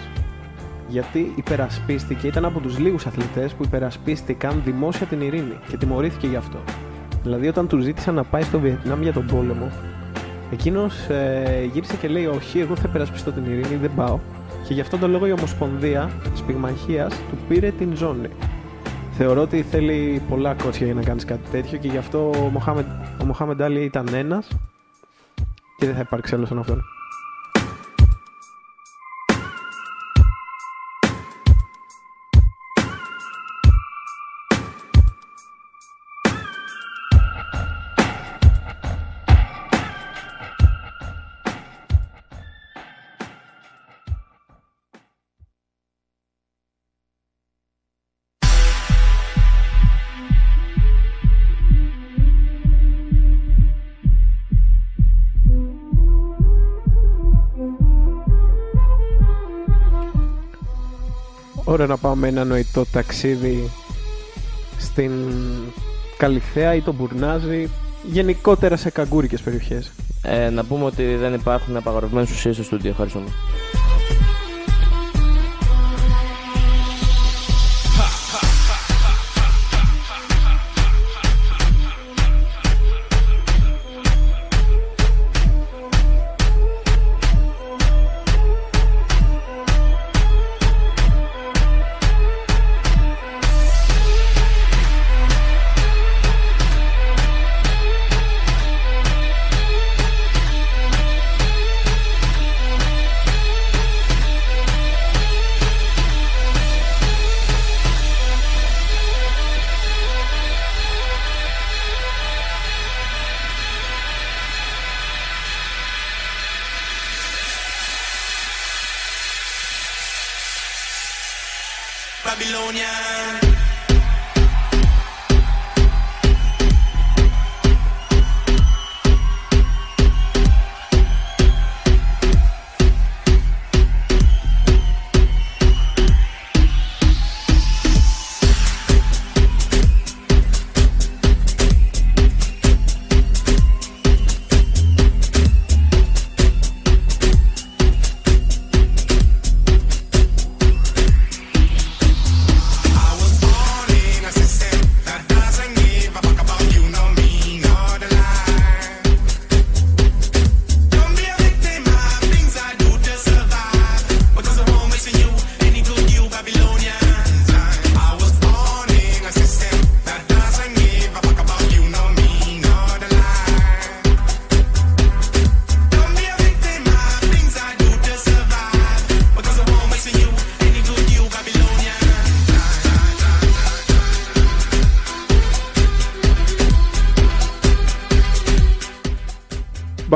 Γιατί υπερασπίστηκε, ήταν από τους λίγους αθλητές που υπερασπίστηκαν δημόσια την ειρήνη και τιμωρήθηκε γι' αυτό. Δηλαδή, όταν του ζήτησαν να πάει στο Βιετνάμ για τον πόλεμο, εκείνος ε, γύρισε και λέει: Όχι, εγώ θα υπερασπιστώ την ειρήνη, δεν πάω. Και γι' αυτόν τον λόγο η Ομοσπονδία της Πυγμαχίας του πήρε την ζώνη. Θεωρώ ότι θέλει πολλά κότσια για να κάνεις κάτι τέτοιο και γι' αυτό ο Μοχάμεντ, ο Μοχάμεντ Άλλη ήταν ένας και δεν θα υπάρξει άλλος σαν αυτόν. Ωραία να πάμε ένα νοητό ταξίδι στην Καλυθέα ή τον Μπουρνάζι, γενικότερα σε καγκούρικες περιοχές. Ε, να πούμε ότι δεν υπάρχουν απαγορευμένες ουσίες στο στούντιο. Ευχαριστούμε.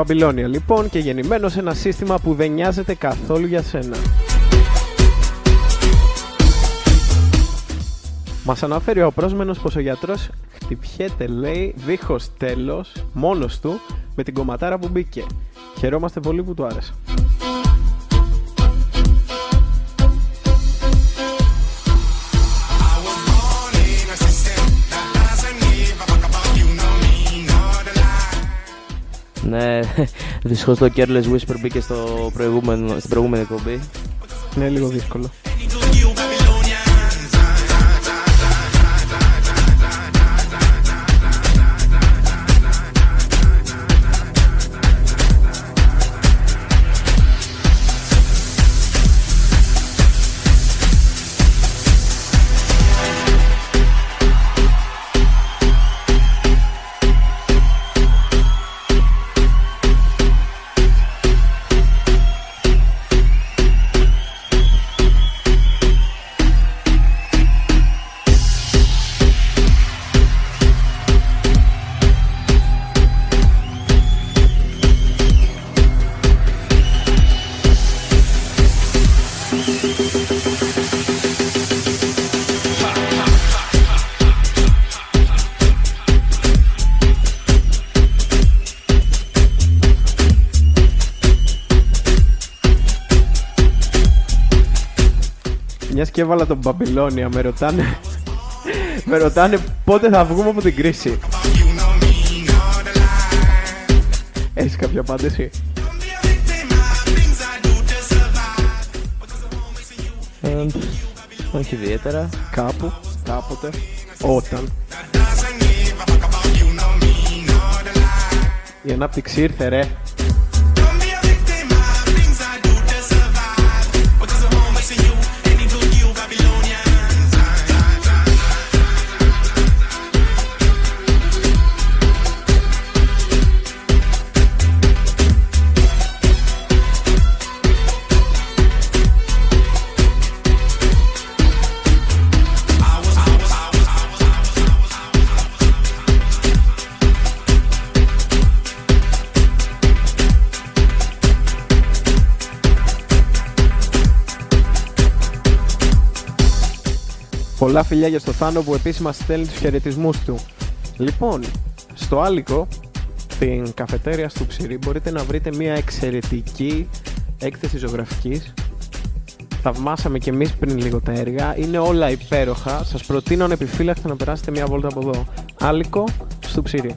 Μπαμπυλώνια λοιπόν και γεννημένος σε ένα σύστημα που δεν νοιάζεται καθόλου για σένα. Μας αναφέρει ο πρόσμενος πως ο γιατρός χτυπιέται λέει δίχως τέλος μόνος του με την κομματάρα που μπήκε. Χαιρόμαστε πολύ που του άρεσε. Ναι, δυστυχώς το Careless Whisper μπήκε στο προηγούμενο, στην προηγούμενη εκπομπή. Είναι λίγο δύσκολο. Έβαλα τον Μπαμπυλώνια, με ρωτάνε. με ρωτάνε πότε θα βγούμε από την κρίση. Έχεις κάποια απάντηση; Ε, όχι ιδιαίτερα. Κάπου, κάποτε, όταν. Η ανάπτυξη ήρθε ρε. Πολλά φιλιά για στο Θάνο που επίσης μας στέλνει τους χαιρετισμούς του. Λοιπόν, στο Άλικο, την καφετέρια του Ψηρή, μπορείτε να βρείτε μια εξαιρετική έκθεση ζωγραφικής. Θαυμάσαμε και εμείς πριν λίγο τα έργα. Είναι όλα υπέροχα. Σας προτείνω ανεπιφύλακτα να περάσετε μια βόλτα από εδώ. Άλικο, στο Ψηρή.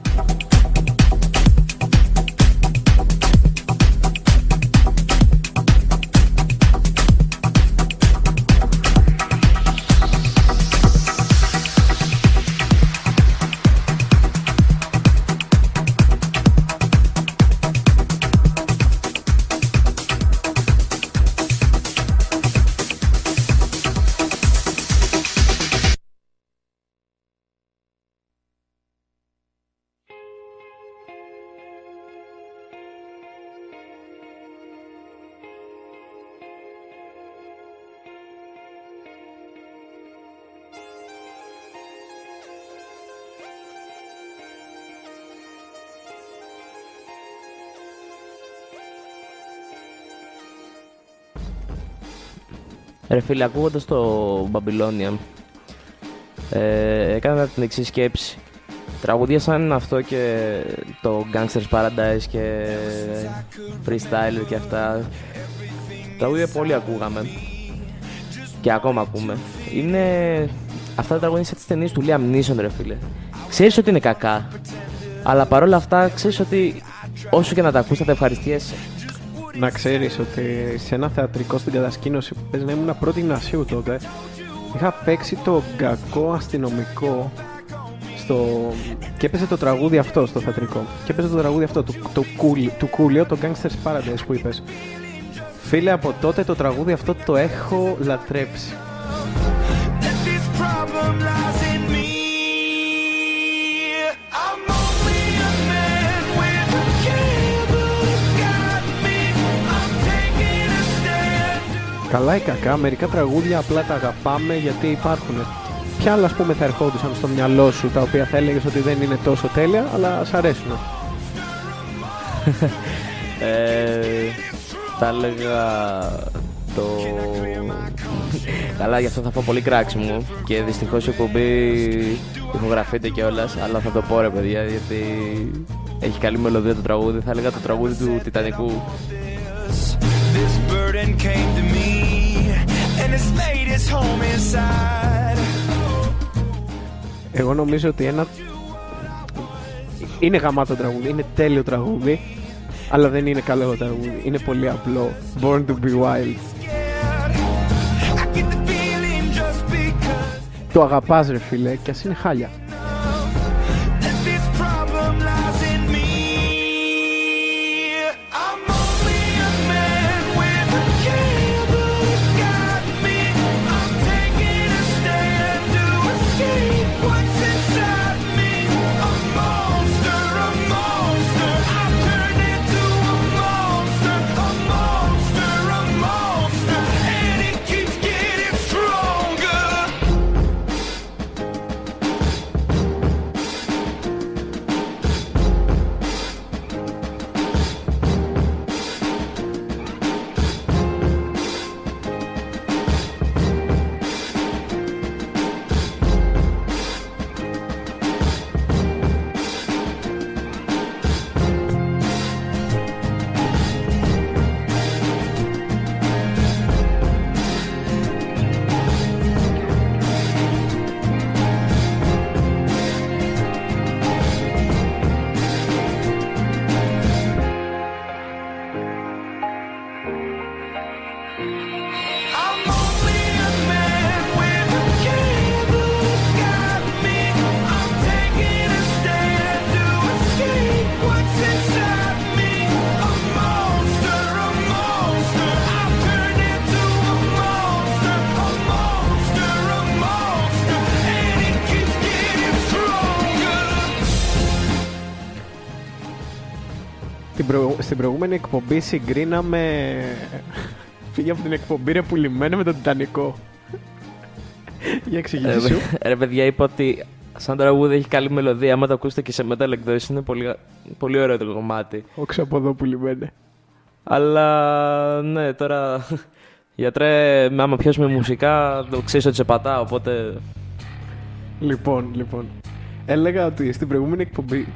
Ρε φίλε, ακούγοντας το Babylonian, ε, έκανα την εξής σκέψη. Τραγούδια σαν αυτό και το Gangsters Paradise και Freestyler και αυτά. Τραγούδια πολύ ακούγαμε και ακόμα ακούμε. Είναι... Αυτά τα τραγούδια είναι σαν τις ταινίες του Liam Neeson ρε φίλε. Ξέρεις ότι είναι κακά, αλλά παρόλα αυτά ξέρεις ότι όσο και να τα ακούς θα τα ευχαριστιέσαι. Να ξέρεις ότι σε ένα θεατρικό στην κατασκήνωση που παίζει να ήμουν πρώτη γυμνασίου τότε, είχα παίξει το κακό αστυνομικό στο... και έπαιζε το τραγούδι αυτό στο θεατρικό. Και έπαιζε το τραγούδι αυτό, το, το κούλι, του Κούλιο, το Gangsters Paradise που είπες. Φίλε, από τότε το τραγούδι αυτό το έχω λατρέψει. Καλά ή κακά, μερικά τραγούδια απλά τα αγαπάμε γιατί υπάρχουν. Ποια άλλα, ας πούμε, θα ερχόντουσαν στο μυαλό σου τα οποία θα έλεγες ότι δεν είναι τόσο τέλεια, αλλά σ' αρέσουν. Ε, θα έλεγα το... Καλά, γι' αυτό θα πω πολύ κράξιμο και δυστυχώς η εκπομπή ηχογραφείται κιόλας, αλλά θα το πω ρε παιδιά γιατί έχει καλή μελωδία το τραγούδι. Θα έλεγα το τραγούδι του Τιτανικού. This burden came to me, and it's made its home inside. Εγώ νομίζω ότι ένα. Είναι γαμάτο τραγούδι, είναι τέλειο τραγούδι, αλλά δεν είναι καλό τραγούδι. Είναι πολύ απλό. Born to be wild. I get the feeling just because Το αγαπάς ρε φίλε και ας είναι χάλια. Προηγούμενη εκπομπή συγκρίναμε. Φύγε από την εκπομπή ρε πουλημένο με τον Τιτανικό. Για εξηγήσεις σου. Ε, ρε παιδιά, είπα ότι σαν τραγούδι έχει καλή μελωδία. Άμα το ακούσετε και σε metal εκδόσεις είναι πολύ, πολύ ωραίο το κομμάτι. Όχι από εδώ πουλημένε. Αλλά ναι, τώρα γιατρέ, άμα πιάσουμε μουσικά, το ξέρεις ότι σε πατάω, οπότε Λοιπόν, λοιπόν. Έλεγα ότι στην προηγούμενη εκπομπή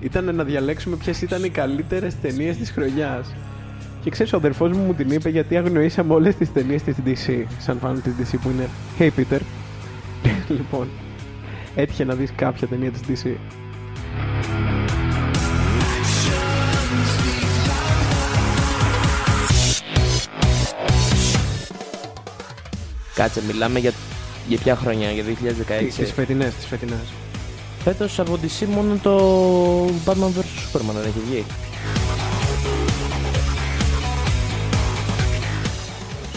ήταν να διαλέξουμε ποιες ήταν οι καλύτερες ταινίες της χρονιάς. Και ξέρεις, ο αδερφός μου μου την είπε γιατί αγνοήσαμε όλες τις ταινίες της DC. Σαν φάνου της DC που είναι Hey Peter. λοιπόν, έτυχε να δεις κάποια ταινία της DC. κάτσε, μιλάμε για, για ποια χρονιά, για 2016. Τις φετινές, τις φετινές. Φέτος από DC μόνο το Batman vs Superman δεν έχει βγει.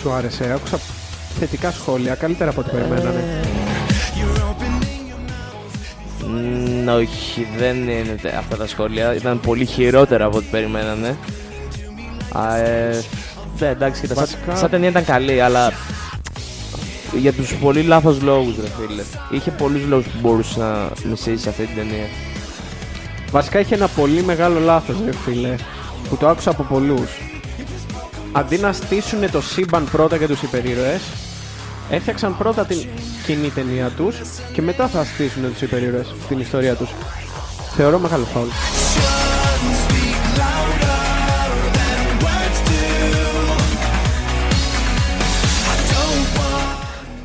Σου άρεσε, άκουσα θετικά σχόλια, καλύτερα από ό,τι περιμένανε. Μ, όχι, δεν είναι τε- αυτά τα σχόλια. Ήταν πολύ χειρότερα από ό,τι περιμένανε. Α, ε, ναι, εντάξει, κοίτα, σαν, Βασικά- σαν ταινία ήταν καλή, αλλά για τους πολύ λάθος λόγους, ρε φίλε. Είχε πολλούς λόγους που μπορούσε να μισήσει αυτή την ταινία. Βασικά είχε ένα πολύ μεγάλο λάθος, ρε φίλε, που το άκουσα από πολλούς. Αντί να στήσουν το σύμπαν πρώτα για τους υπερήρωες, Έφτιαξαν πρώτα την κοινή ταινία τους και μετά θα στήσουν τους υπερήρωες την ιστορία τους. Θεωρώ μεγάλο φάουλ.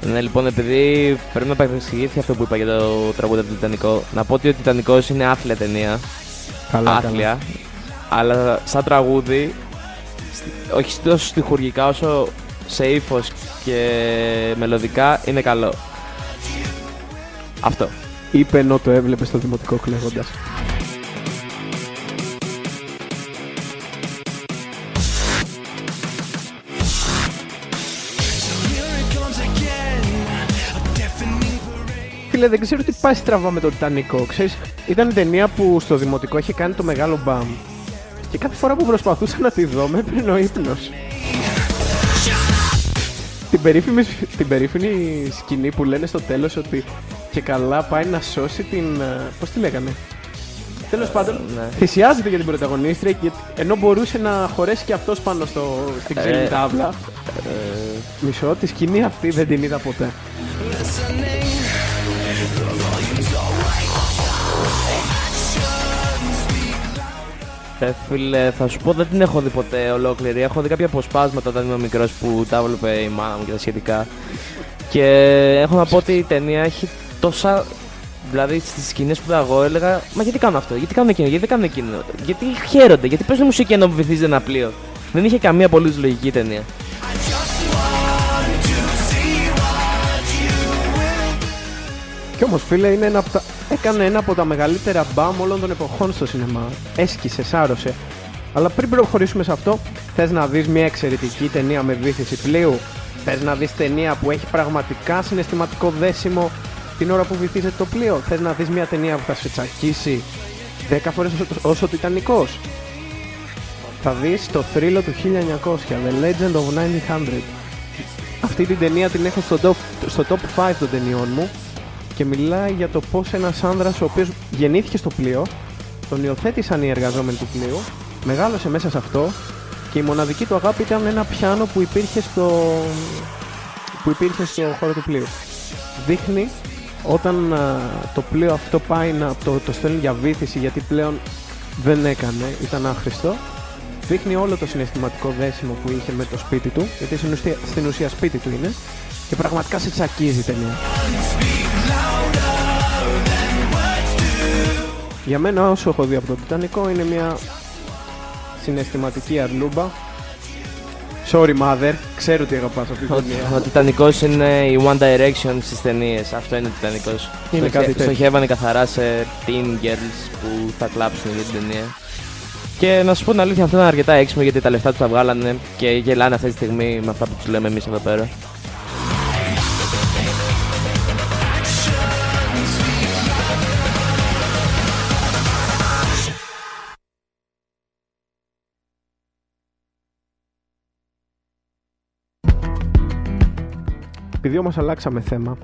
Ναι, λοιπόν, επειδή πρέπει να παρεξηγήθει αυτό που είπα για το τραγούδι του Τιτανικό, να πω ότι ο Τιτανικός είναι άθλια ταινία. Καλά, άθλια. Αλλά σαν τραγούδι, σ- όχι τόσο στοιχουργικά όσο σε ύφο και μελωδικά είναι καλό. Αυτό. Είπε ενώ το έβλεπε στο δημοτικό κλαίγοντας. Φίλε, δεν ξέρω τι πάει στραβά με το Τιτανικό. Ξέρεις, ήταν η ταινία που στο δημοτικό είχε κάνει το μεγάλο μπαμ. Και κάθε φορά που προσπαθούσα να τη δω, με έπαιρνε ο ύπνος. Την περίφημη, την περίφημη σκηνή που λένε στο τέλος ότι και καλά πάει να σώσει την... ε, Πώς τη λέγανε. Τέλος πάντων, ναι. θυσιάζεται για την πρωταγωνίστρια και ενώ μπορούσε να χωρέσει και αυτός πάνω στο, στην ξύλινη Ε, τάβλα. Μισό, τη σκηνή αυτή δεν την είδα ποτέ. Ε, φίλε, θα σου πω δεν την έχω δει ποτέ ολόκληρη. Έχω δει κάποια αποσπάσματα όταν ήμουν μικρός που τα έβλεπε η μάνα μου και τα σχετικά. Και έχω να πω ότι η ταινία έχει τόσα. Δηλαδή στις σκηνές που τα εγώ έλεγα, Μα γιατί κάνουν αυτό, γιατί κάνουν εκείνο, γιατί δεν κάνουν εκείνο. Γιατί χαίρονται, γιατί παίζουν μουσική ενώ βυθίζεται ένα πλοίο. Δεν είχε καμία πολύ λογική η ταινία. Κι όμως φίλε είναι ένα από τα... έκανε ένα από τα μεγαλύτερα μπαμ όλων των εποχών στο σινεμά. Έσκησε, σάρωσε. Αλλά πριν προχωρήσουμε σε αυτό, θες να δεις μια εξαιρετική ταινία με βύθιση πλοίου; Θες να δεις ταινία που έχει πραγματικά συναισθηματικό δέσιμο την ώρα που βυθίζεται το πλοίο; Θες να δεις μια ταινία που θα σε τσακίσει 10 φορές όσο, όσο ο Τιτανικός; Θα δεις το θρύλο του 1900, The Legend of 900. Αυτή την ταινία την έχω στο top, στο top 5 των ταινιών μου και μιλάει για το πώς ένας άνδρας ο οποίος γεννήθηκε στο πλοίο, τον υιοθέτησαν οι εργαζόμενοι του πλοίου, μεγάλωσε μέσα σε αυτό και η μοναδική του αγάπη ήταν ένα πιάνο που υπήρχε στο, που υπήρχε στο χώρο του πλοίου. Δείχνει όταν α, το πλοίο αυτό πάει να το, το στέλνει για βύθιση γιατί πλέον δεν έκανε, ήταν άχρηστο δείχνει όλο το συναισθηματικό δέσιμο που είχε με το σπίτι του, γιατί στην ουσία, στην ουσία σπίτι του είναι, και πραγματικά σε τσακίζει η ταινία. Για μένα όσο έχω δει από το Τιτανικό είναι μια συναισθηματική αρλούμπα. Sorry mother, ξέρω ότι αγαπάς αυτή την Ο, ταινία. ο Τιτανικός είναι η One Direction στις ταινίες. Αυτό είναι ο Τιτανικός. Είναι κάτι τέτοιο. Στοχεύανε καθαρά σε teen girls που θα κλάψουν για την ταινία. Και να σου πω την αλήθεια, αυτό είναι αρκετά έξιμο γιατί τα λεφτά τους τα βγάλανε και γελάνε αυτή τη στιγμή με αυτά που τους λέμε εμείς εδώ πέρα. Επειδή όμως αλλάξαμε θέμα,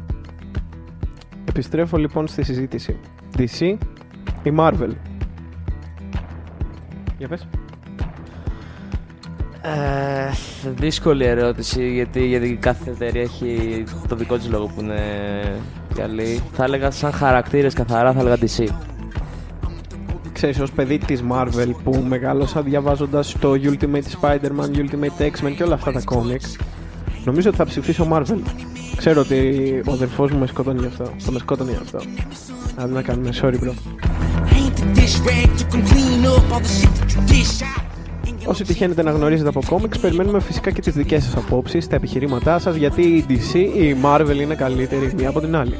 επιστρέφω λοιπόν στη συζήτηση. DC ή Marvel; Για πες. Ε, δύσκολη ερώτηση γιατί, γιατί κάθε εταιρεία έχει το δικό της λόγο που είναι καλή. Θα έλεγα σαν χαρακτήρες καθαρά θα έλεγα DC. Ξέρεις, ως παιδί της Marvel που μεγάλωσα διαβάζοντας το Ultimate Spider-Man, Ultimate X-Men και όλα αυτά τα comics, νομίζω ότι θα ψηφίσω Marvel. Ξέρω ότι ο αδερφός μου με σκότωνε γι' αυτό. Θα με σκότωνε γι' αυτό. Αν να κάνουμε, sorry bro. Όσοι τυχαίνετε να γνωρίζετε από comics, περιμένουμε φυσικά και τις δικές σας απόψεις, τα επιχειρήματά σας, γιατί η DC ή η Marvel είναι καλύτερη η μία από την άλλη.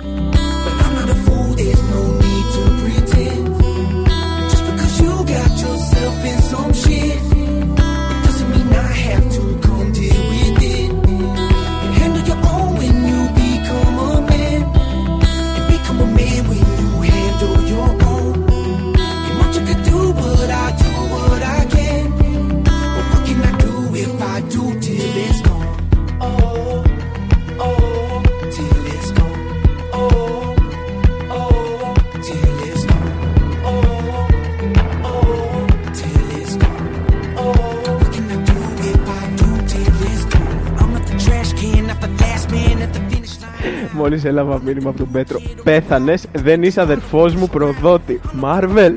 Μόλις έλαβα μήνυμα από τον Πέτρο. Πέθανες, δεν είσαι αδερφός μου προδότη. Μάρβελ.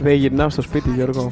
Δεν γυρνάω στο σπίτι Γιώργο.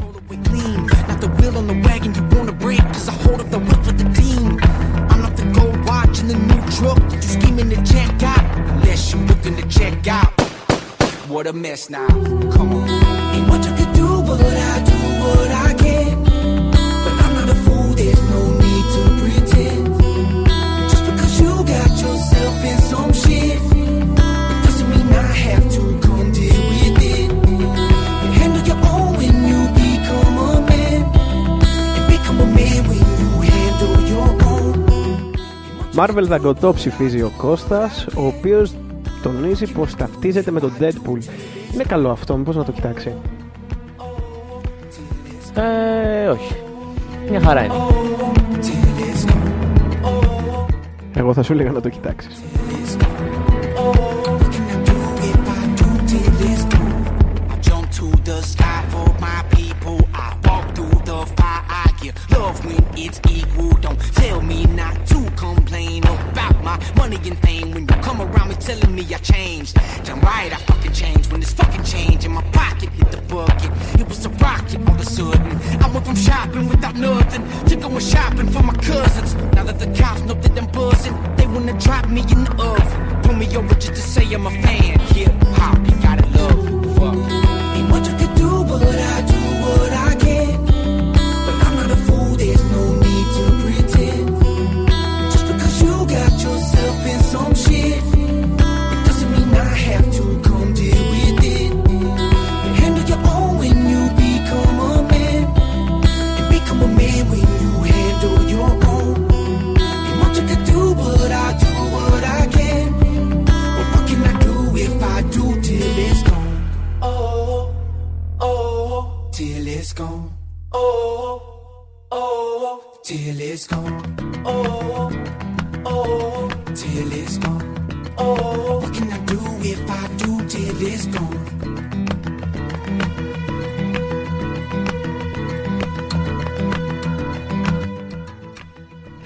Marvel Δαγκωτό ψηφίζει ο Κώστας, ο οποίος τονίζει πως ταυτίζεται με τον Deadpool. Είναι καλό αυτό, μήπως να το κοιτάξει; Ε, όχι. Μια χαρά είναι. Εγώ θα σου έλεγα να το κοιτάξεις. I jump to the sky for my people. I walk through the fire. I give love when it's equal. Tell me not to complain about my money and fame. When you come around me telling me I changed, damn right I fucking changed. When this fucking change in my pocket hit the bucket, it was a rocket all of a sudden. I went from shopping without nothing to going shopping for my cousins. Now that the cops know that I'm buzzing, they wanna drop me in the oven. Pull me over just to say I'm a fan. Hip hop, you gotta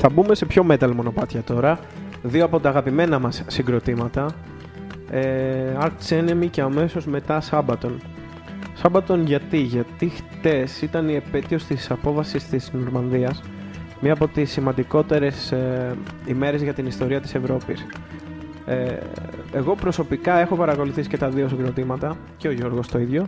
Θα μπούμε σε πιο metal μονοπάτια τώρα. Δύο από τα αγαπημένα μας συγκροτήματα. Ε, Arch Enemy και αμέσως μετά Sabaton. Sabaton γιατί, γιατί χτες ήταν η επέτειος της απόβασης της Νορμανδίας μία από τις σημαντικότερες ε, ημέρες για την ιστορία της Ευρώπης. Ε, εγώ προσωπικά έχω παρακολουθήσει και τα δύο συγκροτήματα και ο Γιώργος το ίδιο.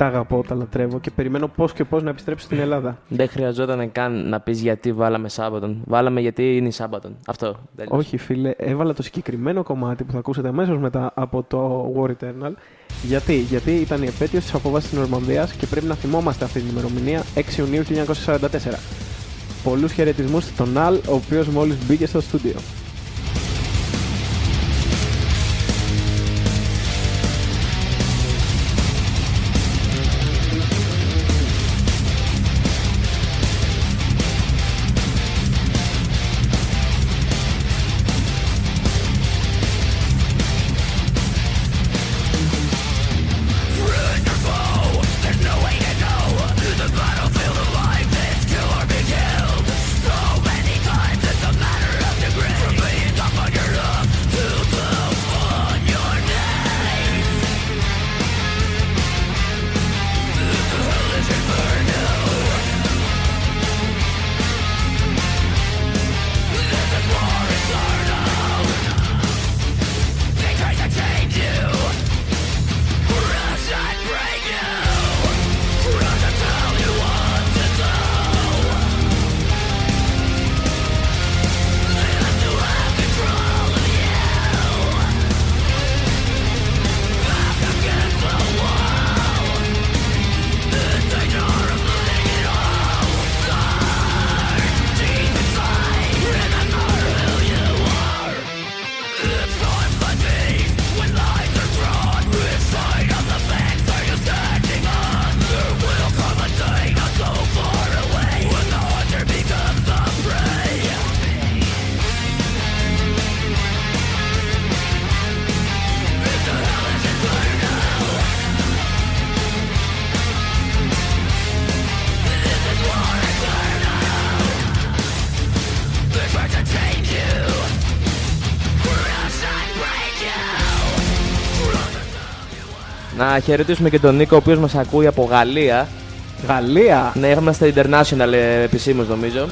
Τα αγαπώ, τα λατρεύω και περιμένω πώς και πώς να επιστρέψω στην Ελλάδα. Δεν χρειαζόταν καν να πεις γιατί βάλαμε Σάββατον. Βάλαμε γιατί είναι η Σάββατον. Αυτό. τέλος. Όχι, φίλε, έβαλα το συγκεκριμένο κομμάτι που θα ακούσετε αμέσως μετά από το War Eternal. Γιατί, Γιατί ήταν η επέτειος της απόβασης της Νορμανδίας και πρέπει να θυμόμαστε αυτή την ημερομηνία 6 Ιουνίου 1944. Πολλούς χαιρετισμούς στον Αλ, ο οποίος μόλις μπήκε στο στούντιο. χαιρετήσουμε και τον Νίκο, ο οποίος μας ακούει από Γαλλία. Γαλλία! Ναι, είμαστε international ε, επισήμως νομίζω.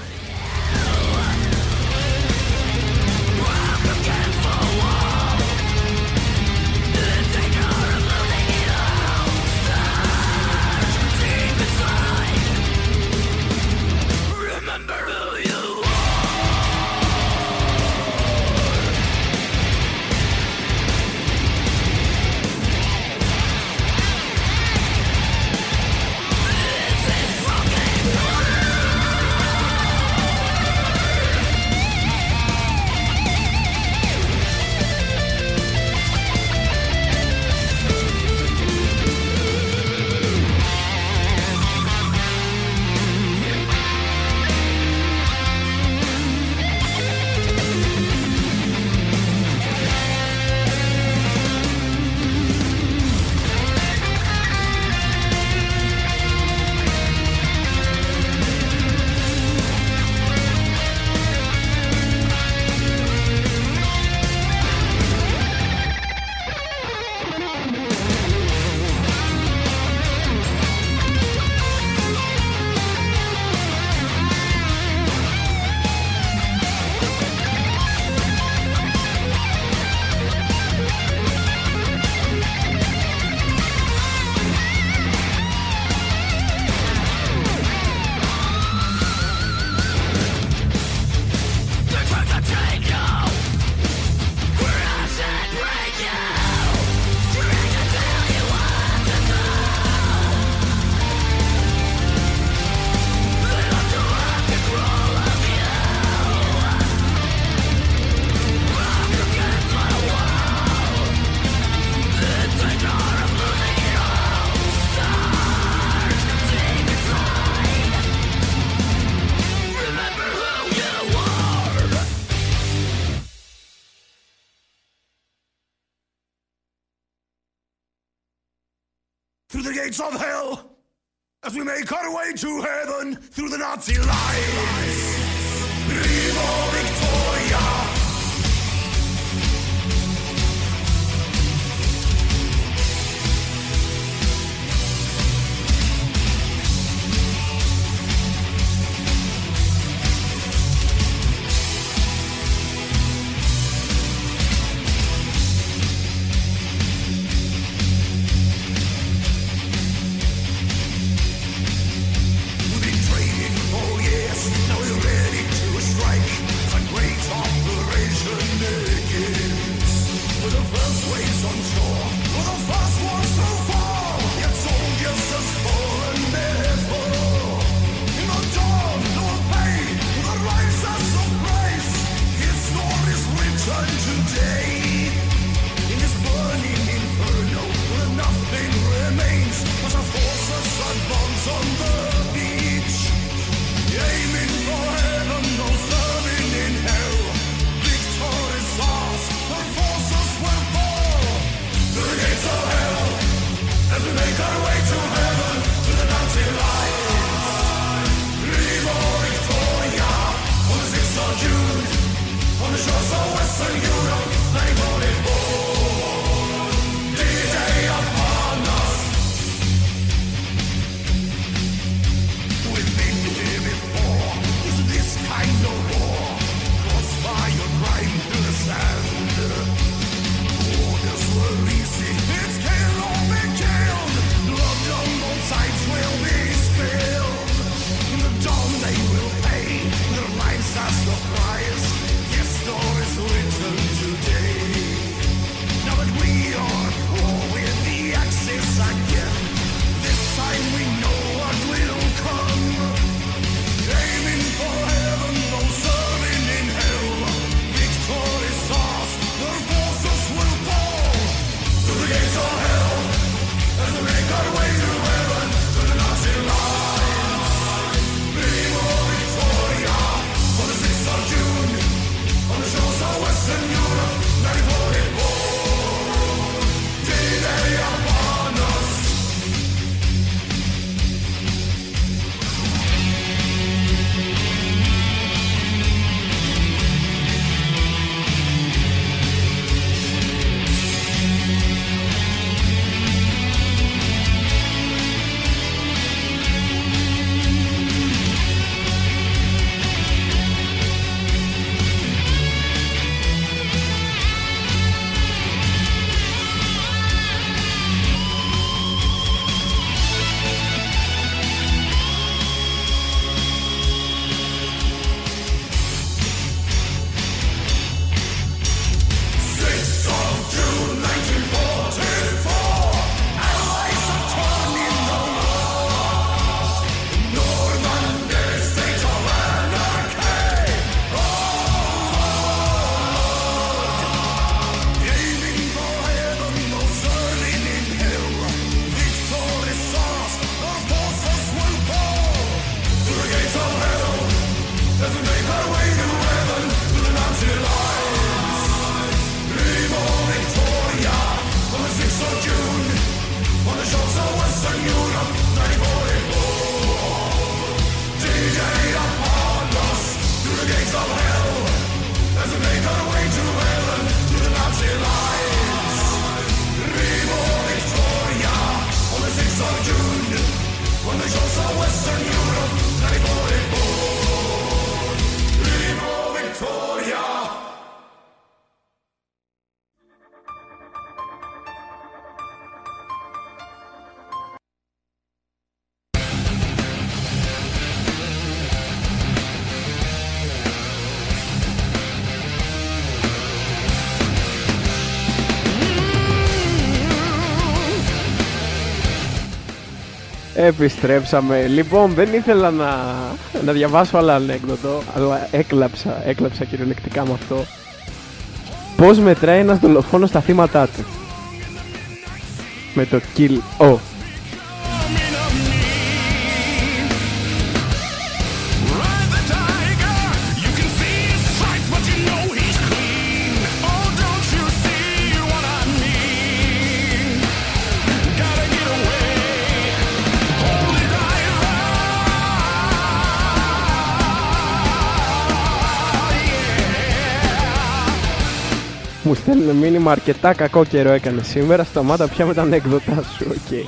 Επιστρέψαμε. Λοιπόν, δεν ήθελα να, να διαβάσω άλλο ανέκδοτο, αλλά έκλαψα, έκλαψα κυριολεκτικά με αυτό. Πώς μετράει ένας δολοφόνος τα θύματα του; Με το kill. Oh. Στέλνουν μήνυμα αρκετά κακό καιρό έκανε σήμερα. Σταμάτα πια με τα ανέκδοτά σου. Οκ.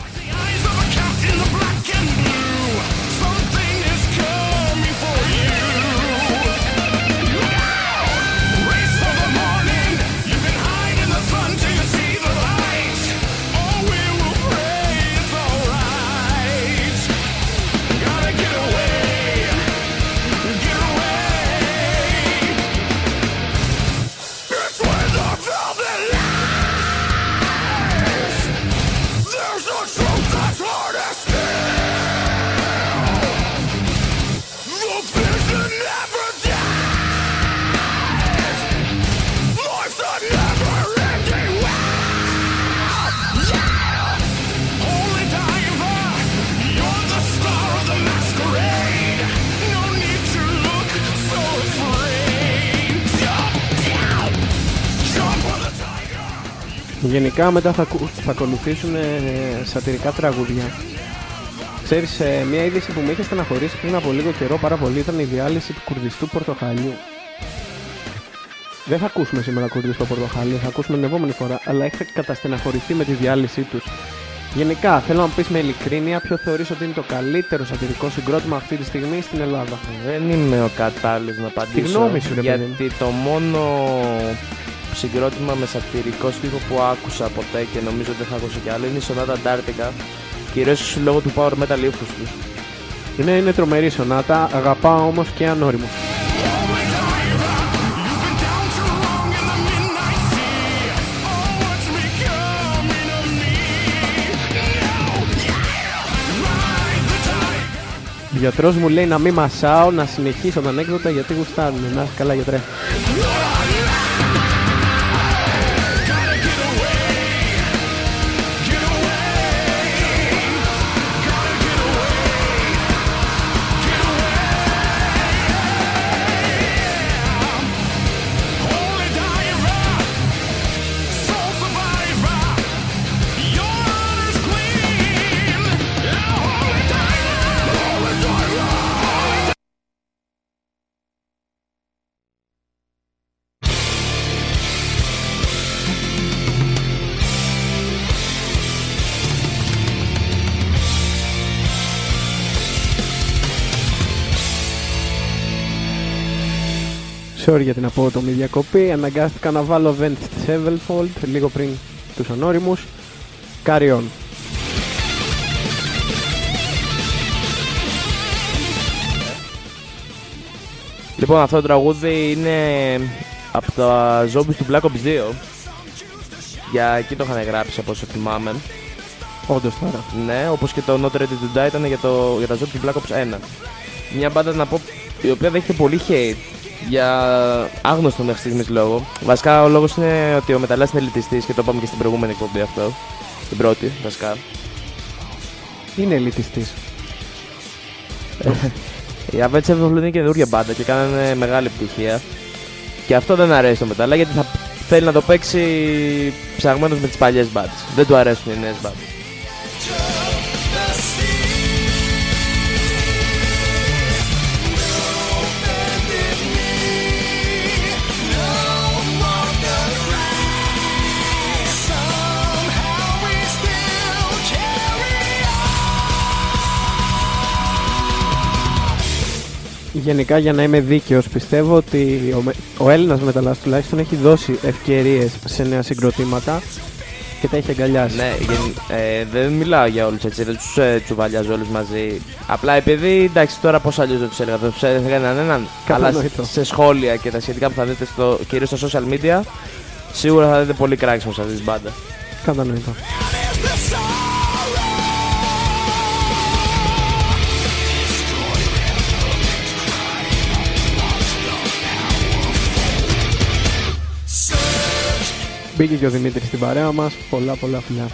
Γενικά μετά θα, ακου- θα ακολουθήσουν ε, σατυρικά τραγούδια. Ξέρεις, ε, μια είδηση που με είχε στεναχωρήσει πριν από λίγο καιρό πάρα πολύ ήταν η διάλυση του κουρδιστού πορτοχαλιού. Δεν θα ακούσουμε σήμερα κουρδιστό πορτοχαλί, θα ακούσουμε την επόμενη φορά, αλλά είχα καταστεναχωρηθεί με τη διάλυσή τους. Γενικά, θέλω να μου πεις με ειλικρίνεια ποιο θεωρείς ότι είναι το καλύτερο σατυρικό συγκρότημα αυτή τη στιγμή στην Ελλάδα; Δεν είμαι ο κατάλληλος να απαντήσω. Τη γνώμη σου, ρε παιδί μου. Γιατί το μόνο συγκρότημα με σατυρικό στίχο που άκουσα ποτέ και νομίζω ότι δεν θα ακούσω κι άλλο είναι η Sonata Antarctica. Κυρίως λόγω του power metal ύφους τους. Είναι, είναι τρομερή σονάτα, αγαπάω όμως και ανώριμους. Ο γιατρός μου λέει να μην μασάω, να συνεχίσω τα ανέκδοτα γιατί γουστάρουν. Να είσαι καλά γιατρέ. Sorry για την απότομη διακοπή. Αναγκάστηκα να βάλω Vent Sevenfold λίγο πριν τους ανώριμους. Carry on. Λοιπόν, αυτό το τραγούδι είναι από τα zombies του Black Ops 2. Για εκεί το είχαν γράψει από όσο θυμάμαι. Όντως τώρα. Ναι, όπως και το Not Ready to Die ήταν για, το, για τα zombies του Black Ops 1. Μια μπάντα να πω η οποία δέχεται πολύ hate για άγνωστο μέχρι στιγμής λόγο. Βασικά ο λόγος είναι ότι ο Μεταλλά είναι ελιτιστής και το είπαμε και στην προηγούμενη εκπομπή αυτό. Στην πρώτη, βασικά. Είναι ελιτιστής. Ε, Οι Avenged Sevenfold είναι καινούργια μπάντα και κάνανε μεγάλη επιτυχία. Και αυτό δεν αρέσει το μεταλλά γιατί θα θέλει να το παίξει ψαγμένος με τις παλιές μπάντε. Δεν του αρέσουν οι νέες μπάντε. Γενικά για να είμαι δίκαιος πιστεύω ότι ο, με- ο Έλληνας μεταλλάς τουλάχιστον έχει δώσει ευκαιρίες σε νέα συγκροτήματα και τα έχει αγκαλιάσει. Ναι, γεν- ε, δεν μιλάω για όλους έτσι, δεν τους ε, τσουβαλιάζω όλους μαζί. Απλά επειδή εντάξει τώρα πώς αλλιώς δεν τους έλεγα, δεν τους έλεγα έναν έναν. Αλλά Κατανοητό. σε σχόλια και τα σχετικά που θα δείτε στο, κυρίως στα social media, σίγουρα θα δείτε πολύ κράξιμο σε αυτή τη μπάντα. Κατανοητό. Μπήκε και ο Δημήτρης στην παρέα μας. Πολλά πολλά φιλιά.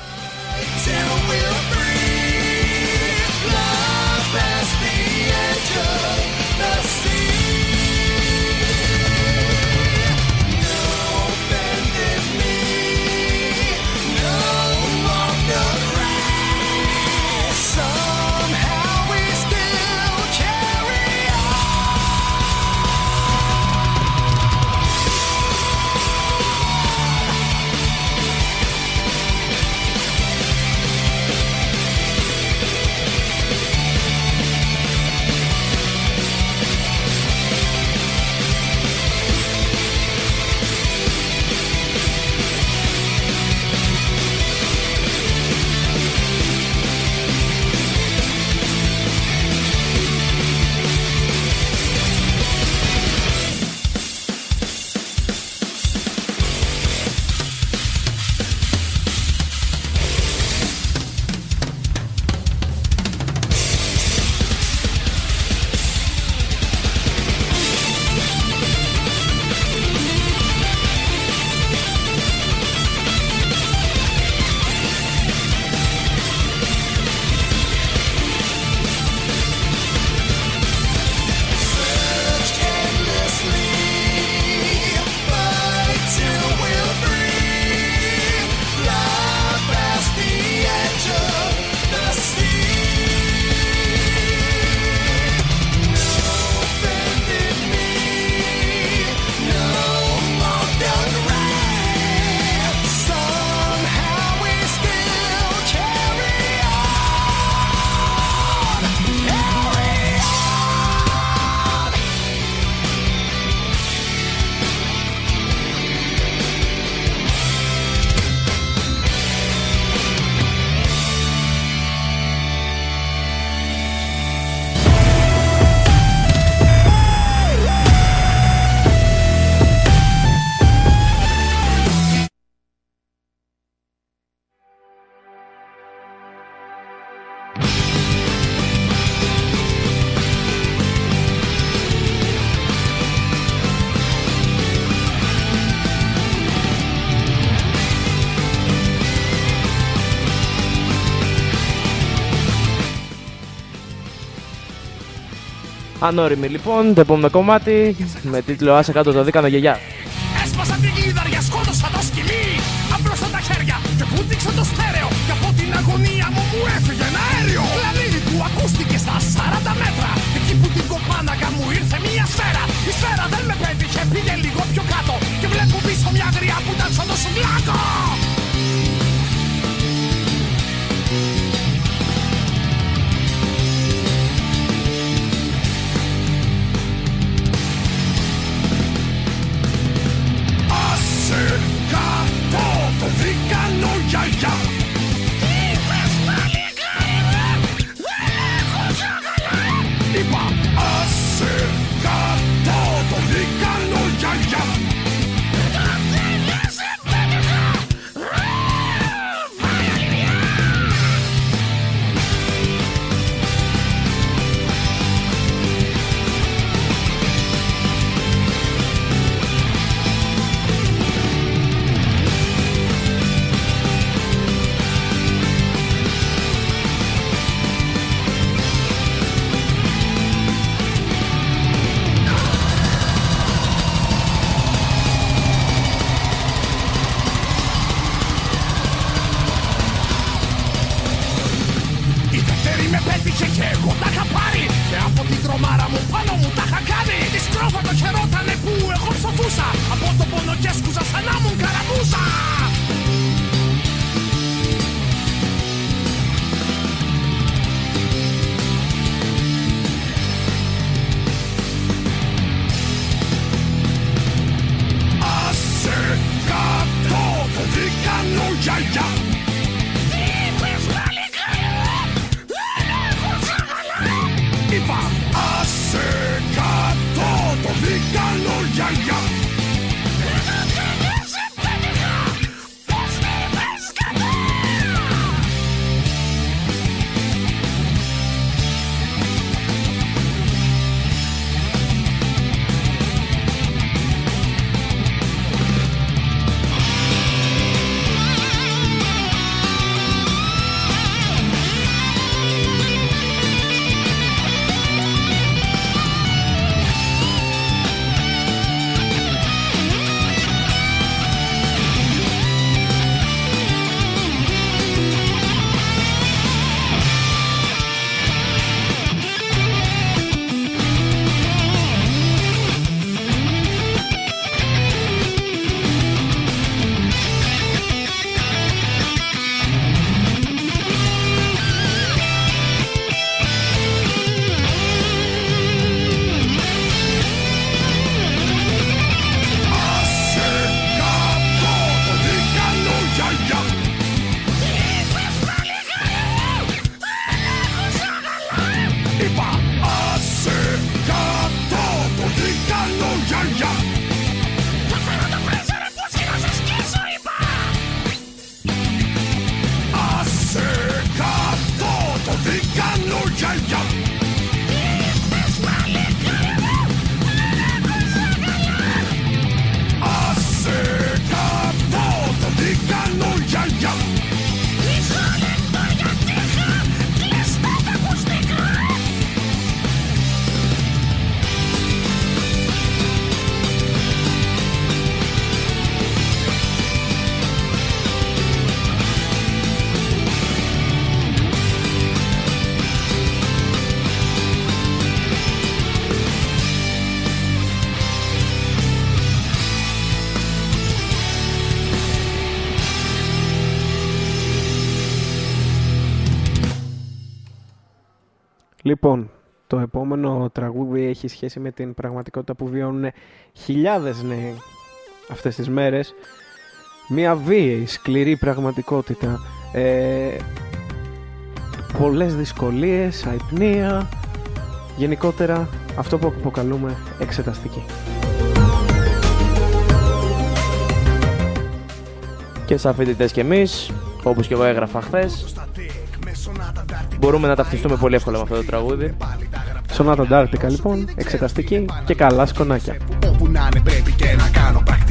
Ανώριμη λοιπόν, το επόμενο κομμάτι με τίτλο Άσε κάτω το δίκανο γιαγιά. Έσπασα την κλίδαρια, σκότωσα το σκυλί. Απλώσα τα χέρια και βούτυξα το στέρεο. Και από την αγωνία μου μου έφυγε ένα αέριο. Κλαδί που ακούστηκε στα 40 μέτρα. Εκεί που την κοπάναγα μου ήρθε μια σφαίρα. Η σφαίρα δεν με πέτυχε, πήγε λίγο πιο κάτω. Και βλέπω πίσω μια γριά που ήταν σαν το σουβλάκο. Άσε κάτω το δίκανο γιαγιά Τι έχει σχέση με την πραγματικότητα που βιώνουν χιλιάδες νέοι αυτές τις μέρες. Μια βίαιη, σκληρή πραγματικότητα. Ε, πολλές δυσκολίες, αϊπνία, γενικότερα αυτό που αποκαλούμε εξεταστική. Και σαν φοιτητές κι εμείς, όπως και εγώ έγραφα χθες, μπορούμε να ταυτιστούμε πολύ εύκολα με αυτό το τραγούδι. Σονάτα Αντάρτικα λοιπόν, εξεταστική και καλά σκονάκια. Όπου να είναι πρέπει και να κάνω πρακτική.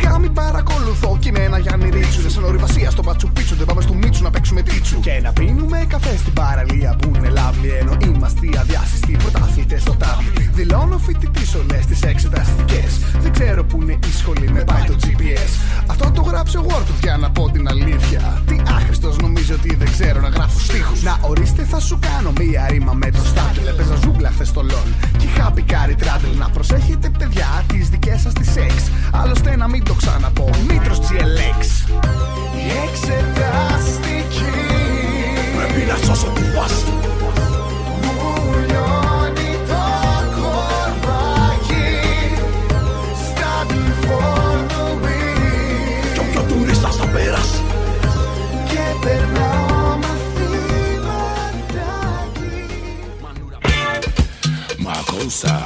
Σιγά μην παρακολουθώ κι είναι ένα Γιάννη Ρίτσου. Δεν σαν ορειβασία στο Μπατσουπίτσου. Δεν πάμε στο Μίτσου να παίξουμε τίτσου. Και να πίνουμε καφέ στην παραλία που είναι λαύλη. Ενώ είμαστε οι αδιάσυστοι πρωταθλητές στο τάβλι. Δηλώνω φοιτητή όλες τις εξεταστικές. Δεν ξέρω που είναι η σχολή, με πάει το GPS. Αυτό το γράψε ο Word για να πω την αλήθεια. Τι άχρηστος νομίζω ότι δεν ξέρω να γράφω στίχους. Να ορίστε, θα σου κάνω μία ρήμα με το στάτλ. Έπαιζα ζούγκλα χθες στο LOL. Κι είχα πικάρει τράντλ. Να προσέχετε, παιδιά, τις δικές σας τις σεξ. Άλλωστε να μην το ξαναπώ. Μήτρος GLX. Η εξεταστική. Πρέπει να σώσω τη φάση. Μου λιώνει το κορμάκι. Στα Φορτουή. Κι όποιο τουρίστας θα περάσει. Και περνάω μαθήματάκι. Makusa.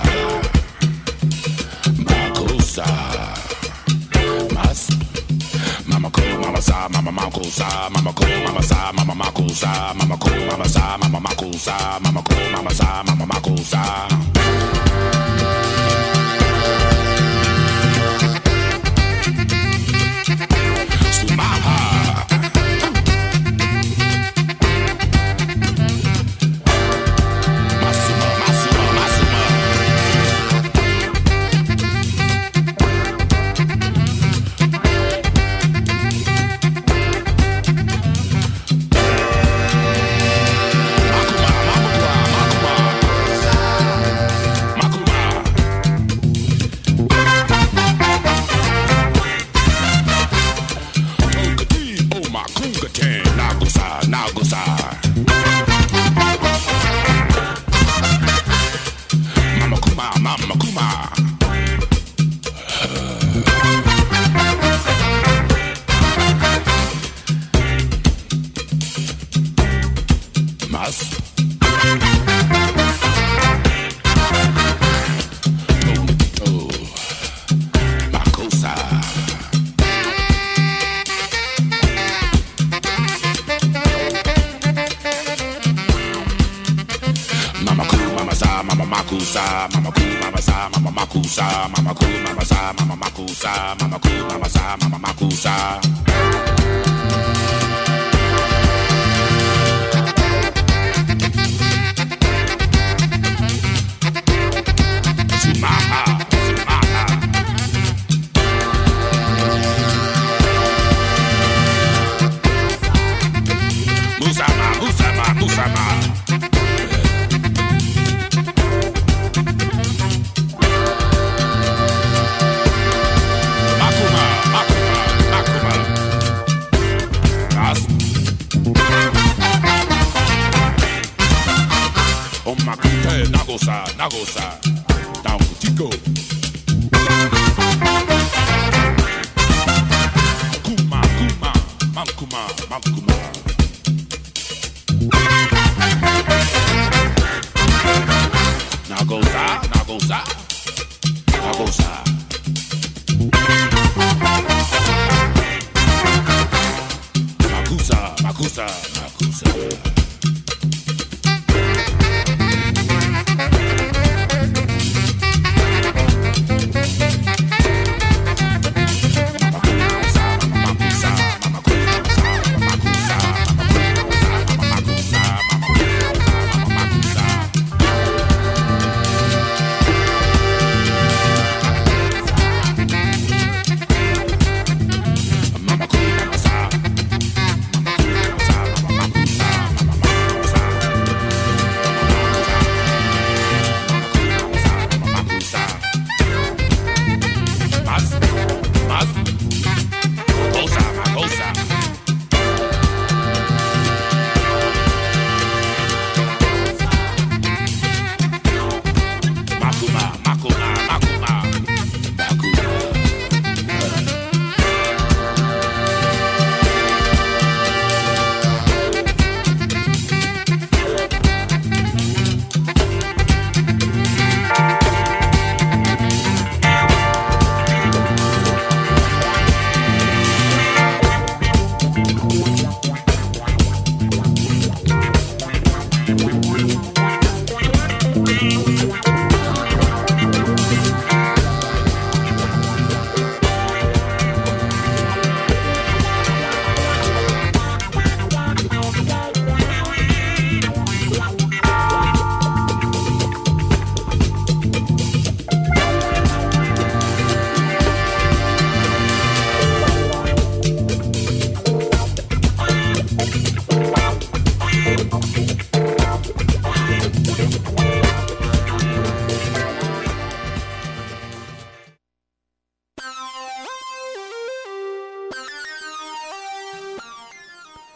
mama cool, mama sa, mama mama cool sa, mama cool, mama sa, mama mama cool sa, mama cool, mama sa, mama mama cool sa, mama cool, mama sa, mama mama cool sa.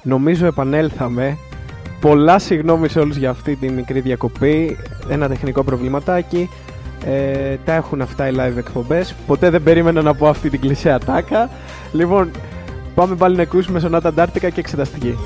Νομίζω επανέλθαμε. Πολλά συγγνώμη σε όλους για αυτή τη μικρή διακοπή. Ένα τεχνικό προβληματάκι. Ε, τα έχουν αυτά οι live εκπομπές. Ποτέ δεν περίμενα να πω αυτή την κλεισέ ατάκα. Λοιπόν, πάμε πάλι να ακούσουμε σονάτα Αντάρτικα και εξεταστική.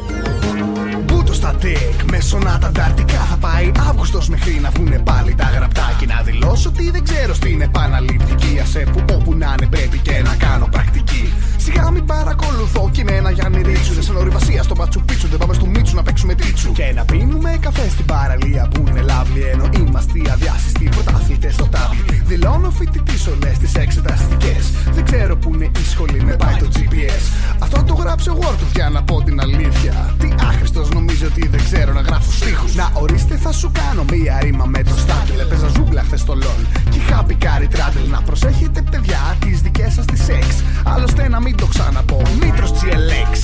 Μπούτο στα τεκ, με σονάτα ανταρτικά θα πάει Αύγουστος μέχρι να βγουνε πάλι τα γραπτά Και να δηλώσω ότι δεν ξέρω στην επαναληπτική Ασέ που όπου να είναι πρέπει και να κάνω πρακτική Σιγά μην παρακολουθώ. Και είναι ένα Γιάννη Ρίτσου. Δεν σαν ορειβασία στο Ματσουπίτσου Δεν πάμε στο Μίτσου να παίξουμε τίτσου. Και να πίνουμε καφέ στην παραλία που είναι λαύλη Ενώ είμαστε οι αδιάσυστοι πρωταθλητές στο τάβλι. Δηλώνω φοιτητή όλες τις εξεταστικές. Δεν ξέρω που είναι η σχολή με πάει το GPS Αυτό το γράψε ο Word για να πω την αλήθεια. Τι άχρηστος νομίζω ότι δεν ξέρω να γράφω στίχους. Να ορίστε θα σου κάνω μία ρήμα με το στάτελ Έπαιζα ζούγκλα χθες στο LOL. Και είχα πικάρει τράντελ. Να προσέχετε παιδιά τις δικές σας τις σεξ Άλλωστε να μην το ξαναπώ. Μήτρος GLX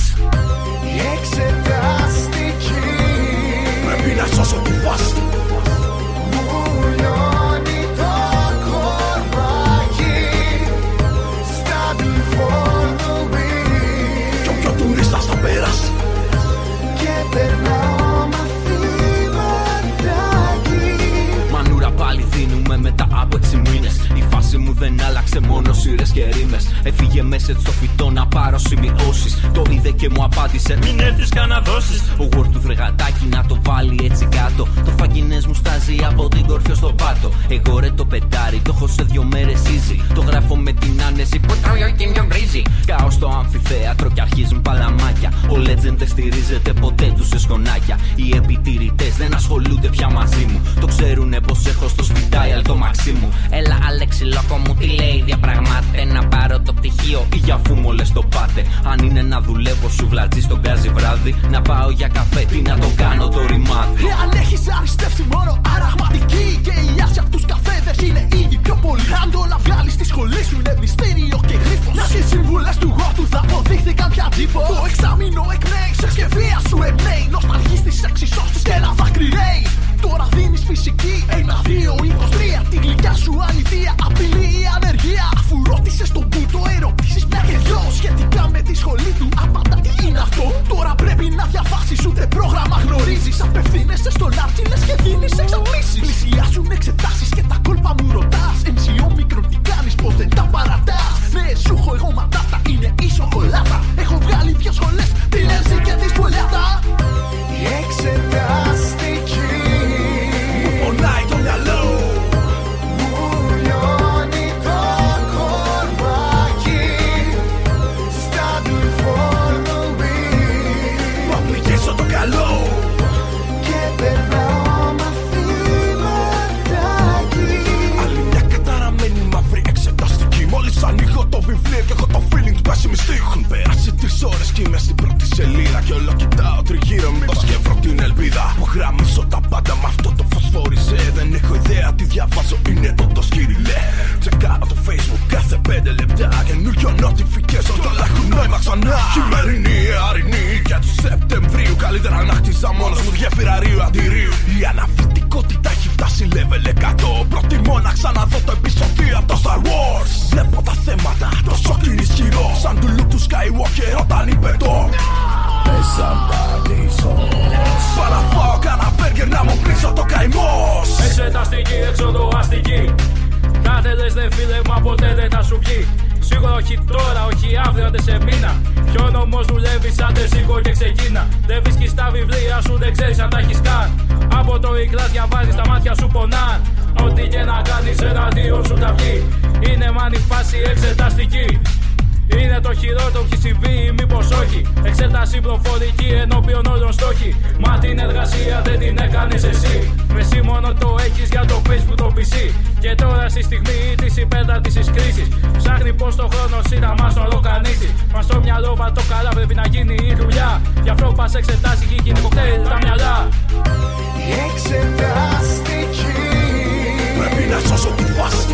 Η εξεταστική. Πρέπει να σώσω τη φάση Μου λιώνει το κορμάκι Στα τυφόρδοβη Κι όποιο τουρίστας θα περάσει. Και περνάω μαθήματάκι Μανούρα πάλι δίνουμε μετά από 6 μήνες. Η φάση μου δεν άλλαξε μόνο σειρές και ρήμες. Έφυγε μέσα στο φυτό να πάρω σημειώσεις. Το είδε και μου απάντησε: Μην έρθεις καν να δώσεις. Ο Word του φρεγατάκι να το βάλει έτσι κάτω. Το φαγγινέ μου στάζει από την κορφή στο πάτο. Εγώ ρε το πεντάρι, το έχω σε δύο μέρες easy. Το γράφω με την άνεση που τρώει και μια βρίζει. Κάω στο αμφιθέατρο και αρχίζουν παλαμάκια. Ο legend δεν στηρίζεται ποτέ τους σε σκονάκια. Οι επιτηρητές δεν ασχολούνται πια μαζί μου. Το ξέρουνε πως έχω στο σπιτάιλ το μαξί μου. Έλα, Αλέξη, λόκο μου, τι λέει, διαπραγμάται να πάρω το πτυχίο. Ή για φούμολε το πάτε. Αν είναι να δουλεύω σου βλατζή στον γκάζι βράδυ, να πάω για καφέ, τι να το κάνω το ρημάδι. Εάν έχεις αριστεύσει μόνο αραγματική Και η άση απ' τους καφέδες είναι ήδη πιο πολύ. Αν το να βγάλεις στη σχολή σου είναι μυστήριο και γρίφος Να τις συμβουλές του γόρτου θα αποδείχθηκαν πια τύφο Το εξάμεινο εκπνέει, σε σκευεία σου εμπνέει. Νοσταλγείς τις εξισώσεις και ένα δάκρυ ρέει Τώρα δίνεις φυσική, ένα, δύο, είκοσι τρία. Τη γλυκιά σου αληθεία, απειλή η ανεργία. Αφού ρώτησες τον πούτο ερωτήσεις μια και δυο. Σχετικά με τη σχολή του, απάντα τι είναι αυτό. Τώρα πρέπει να διαβάσεις ούτε πρόγραμμα γνωρίζεις. Απευθύνεσαι στον άρτσι λες και δίνεις εξαπλήσεις Πλησιάζουν εξετάσεις και τα κόλπα μου ρωτάς. MCO μικρό τι κάνεις πως δεν τα παρατάς. Ναι σου έχω εγώ ματάτα είναι η σοκολάτα. Έχω βγάλει δυο σχολές τη Λένση και τη Σπολιάτα Η εξεταστική Από το ικλάς διαβάζεις, τα μάτια σου πονάν. Ό,τι και να κάνεις, εναντίον σου τα βγει. Είναι μάνι φάση εξεταστική. Είναι το χειρότερο που έχει συμβεί ή μήπως όχι Εξέταση προφορική ενώπιον όλων στόχοι Μα την εργασία δεν την έκανες εσύ Μεσή μόνο το έχεις για το facebook το PC Και τώρα στη στιγμή της υπέρτατης κρίσης Ψάχνει πως το χρόνο σύνα μας τον λοκανίσει Μας στο μυαλό βατό καλά πρέπει να γίνει η δουλειά. Γι' αυτό πας εξετάσει και γίνει κοκτέιλ τα μυαλά. Η εξεταστική. Πρέπει να σώσω τη φάση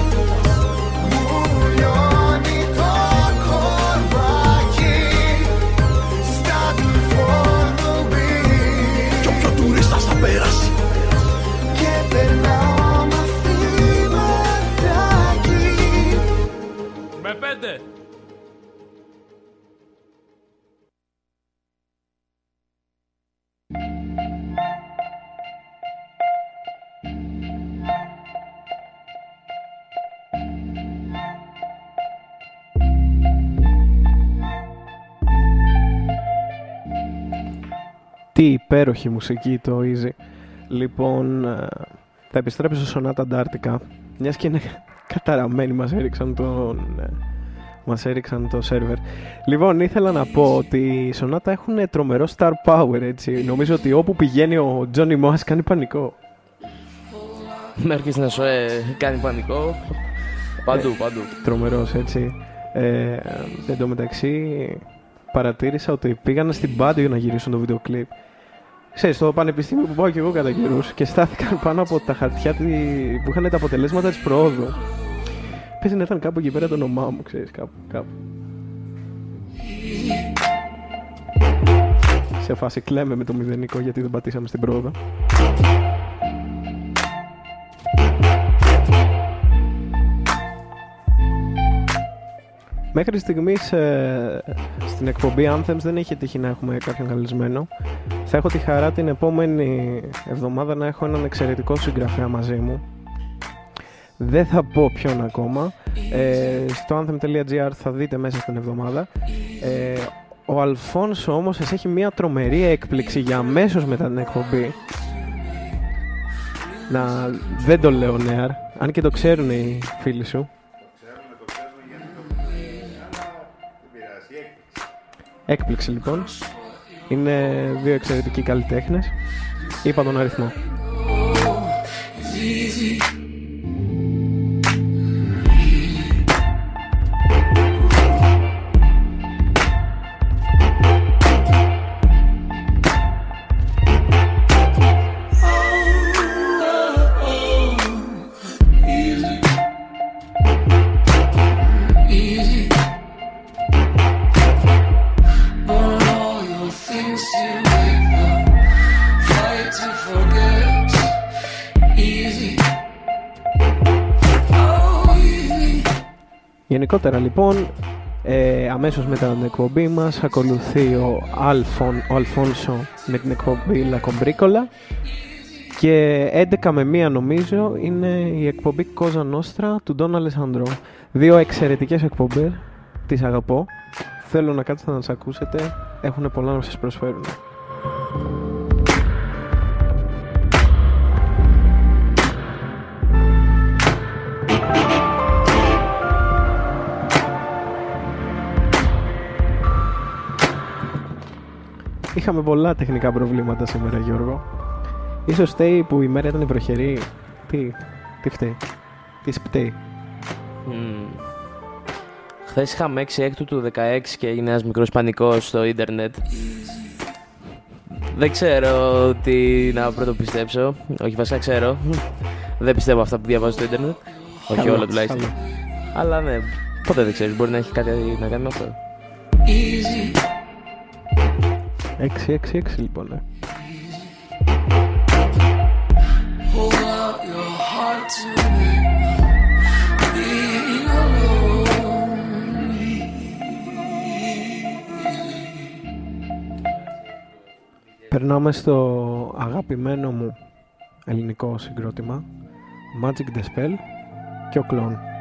υπέροχη μουσική το Easy. Λοιπόν, ε, θα επιστρέψω στο Sonata Antarctica. Μιας και είναι καταραμένοι, μας έριξαν τον. ε, Μας έριξαν το σερβερ. Λοιπόν, ήθελα να πω ότι οι Sonata έχουν τρομερό star power, έτσι. Νομίζω ότι όπου πηγαίνει ο Johnny Moss κάνει πανικό. Με αρχίσει να σου ε, κάνει πανικό. Παντού, παντού. Τρομερός, έτσι. Ε, εν τω μεταξύ, παρατήρησα ότι πήγαν στην Πάντιο να γυρίσουν το βίντεο κλιπ. Ξέρεις, στο πανεπιστήμιο που πάω και εγώ κατά καιρούς και στάθηκαν πάνω από τα χαρτιά τη- που είχαν τα αποτελέσματα της προόδου. Παίζει να ήταν κάπου εκεί πέρα το όνομά μου, ξέρεις, κάπου. κάπου. Σε φάση κλαίμε με το μηδενικό γιατί δεν πατήσαμε στην πρόοδο. Μέχρι στιγμής ε, στην εκπομπή Anthems δεν έχει τύχει να έχουμε κάποιον καλεσμένο. Θα έχω τη χαρά την επόμενη εβδομάδα να έχω έναν εξαιρετικό συγγραφέα μαζί μου. Δεν θα πω ποιον ακόμα. Ε, στο anthem.gr θα δείτε μέσα στην εβδομάδα. Ε, ο Αλφόνσο όμως σας έχει μια τρομερή έκπληξη για αμέσως μετά την εκπομπή. Να, δεν το λέω Νέαρ, αν και το ξέρουν οι φίλοι σου. Έκπληξη λοιπόν. Είναι δύο εξαιρετικοί καλλιτέχνες. Είπα τον αριθμό. Αμέσως μετά την εκπομπή μας ακολουθεί ο, Αλφον, ο Αλφόνσο με την εκπομπή Λακομπρίκολα και 11 με 1 νομίζω είναι η εκπομπή Κόζα Νόστρα του Ντόν Αλεσάνδρο. Δύο εξαιρετικές εκπομπές, τις αγαπώ. Θέλω να κάτσετε να τις ακούσετε, έχουν πολλά να σας προσφέρουν. Είχαμε πολλά τεχνικά προβλήματα σήμερα, Γιώργο. Ίσως φταίει που η μέρα ήταν βροχερή. Τι, τι φταίει; Τι σπταίει; Χθες είχαμε 6 έκτου του 16 και έγινε ένας μικρός πανικός στο ίντερνετ. Δεν ξέρω τι να πρωτοπιστέψω. Όχι, βασικά ξέρω. Δεν πιστεύω αυτά που διαβάζω στο ίντερνετ. Όχι Καλά, όλα τουλάχιστον. καλά. Αλλά ναι, ποτέ δεν ξέρεις. Μπορεί να έχει κάτι να κάνει με αυτό. Easy. 6-6-6 λοιπόν. ε. Hold out your heart to me. Be alone. Περνάμε στο αγαπημένο μου ελληνικό συγκρότημα Magic the Spell και ο Clone.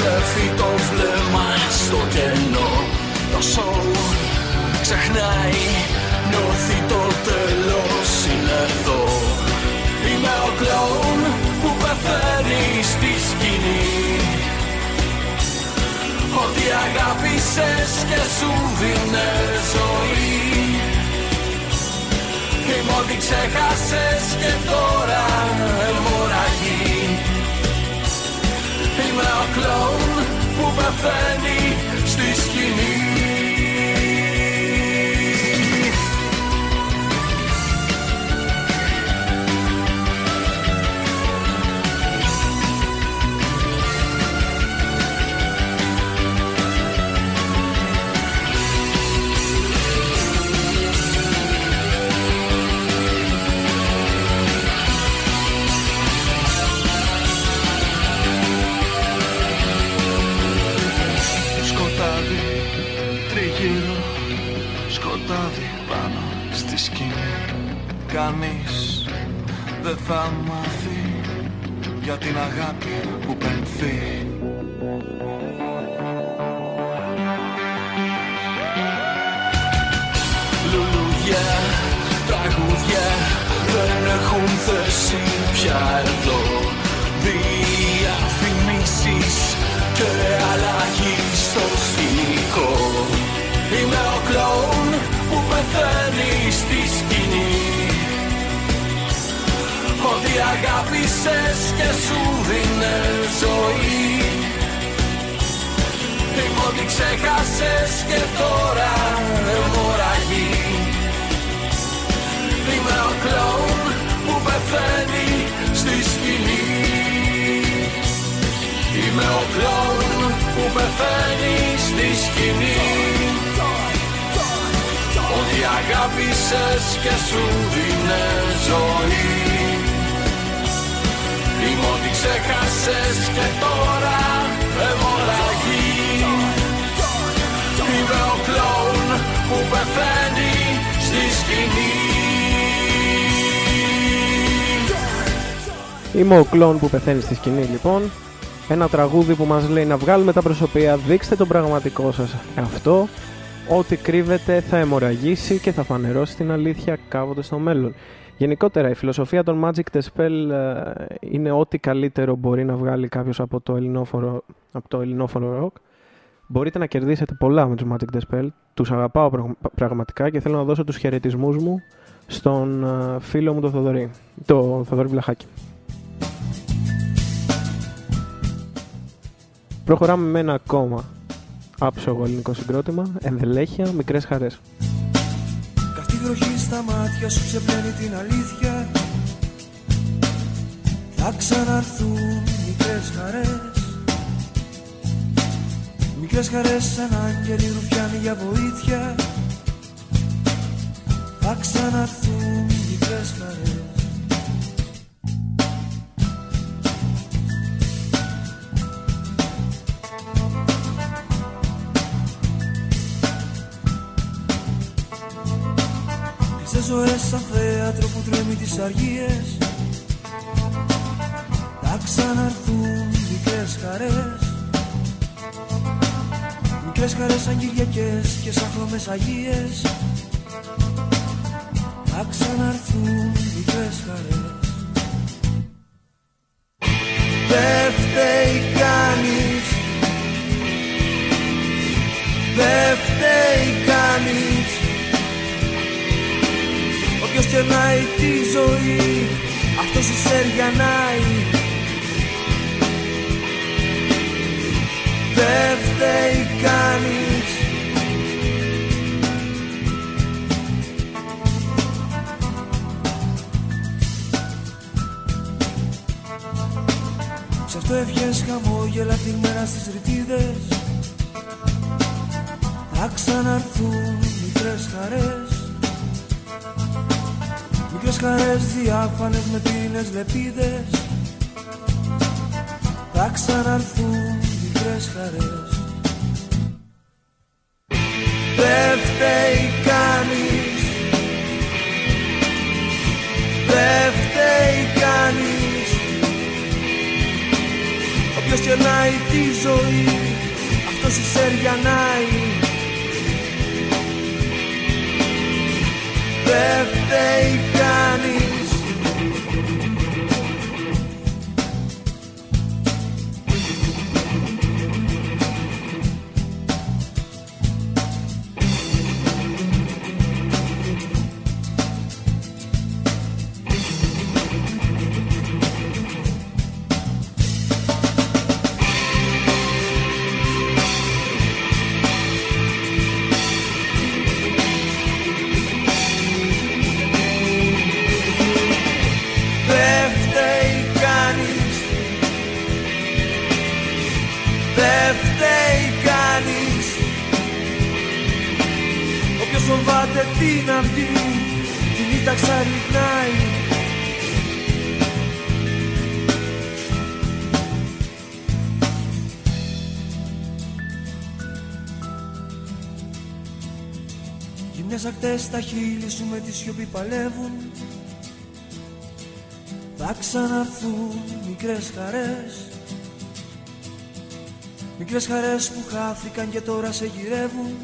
Στρέφει το βλέμμα στο κενό. Το σοου ξεχνάει Νιώθει το τέλος είναι εδώ. Είμαι ο κλόουν που πεθαίνει στη σκηνή. Ότι αγάπησες και σου δίνε ζωή. Είμαι ότι ξέχασες και τώρα Είμαι ο κλόουν που πεθαίνει στη σκηνή Κανείς δεν θα μάθει Για την αγάπη που πενθεί. Λουλούδια, τραγούδια Δεν έχουν θέση πια εδώ. Διαφημίσεις και αλλαγή στο σκηνικό Είμαι ο κλόουν που πεθαίνει στη σκηνή Ότι αγάπησες και σου δίνε ζωή. Είμαι ότι ξέχασες και τώρα αιμορραγεί Είμαι ο κλόουν που πεθαίνει στη σκηνή. Είμαι ο κλόουν που πεθαίνει στη σκηνή. Ότι αγάπησες και σου δίνε ζωή Είμαι ότι ξέχασες και τώρα αιμορραγεί Είμαι ο κλόουν που πεθαίνει στη σκηνή Είμαι ο κλόν που πεθαίνει στη σκηνή λοιπόν. Ένα τραγούδι που μας λέει να βγάλουμε τα προσωπία, δείξτε τον πραγματικό σας αυτό. Ό,τι κρύβεται θα αιμορραγήσει και θα φανερώσει την αλήθεια κάποτε στο μέλλον. Γενικότερα η φιλοσοφία των Magic the Spell ε, είναι ό,τι καλύτερο μπορεί να βγάλει κάποιος από το ελληνόφορο, από το ελληνόφορο rock. Μπορείτε να κερδίσετε πολλά με τους Magic the Spell. Τους αγαπάω πραγ- πραγματικά και θέλω να δώσω τους χαιρετισμούς μου στον ε, φίλο μου τον Θοδωρή, το Θοδωρή Βλαχάκη. Προχωράμε με ένα ακόμα άψογο ελληνικό συγκρότημα, ενδελέχεια, μικρές χαρές. Καυτή βροχή στα μάτια σου ξεπλένει την αλήθεια. Θα ξαναρθούν μικρές χαρές. Μικρές χαρές σαν άγγελοι ρουφιάνοι για βοήθεια. Θα ξαναρθούν μικρές χαρές Σε ζωές σαν θέατρο που τρέμει τις αργίες. Θα ξαναρθούν μικρές χαρές. Μικρές χαρές σαν Κυριακές και σαν χρώμες Αγίες. Θα ξαναρθούν μικρές χαρές. Δεν φταίει κανείς. Δεν φταίει κανείς Όποιος κερνάει τη ζωή Αυτός η σεριανάει Δεν φταίει κανείς. Σε αυτό ευχές χαμόγελα μέρα στις ρητίδες. Θα ξαναρθούν μικρές χαρές Μικρές χαρές διάφανες με πίνες λεπίδες. Θα ξαναρθούν μικρές χαρές. Δεν φταίει κανείς. Δεν φταίει κανείς. Όποιος κερνάει τη ζωή αυτός σου σεριανάει Δεν φταίει κανείς στα χείλη σου με τη σιωπή παλεύουν. Θα ξαναρθούν μικρές χαρές. Μικρές χαρές που χάθηκαν και τώρα σε γυρεύουν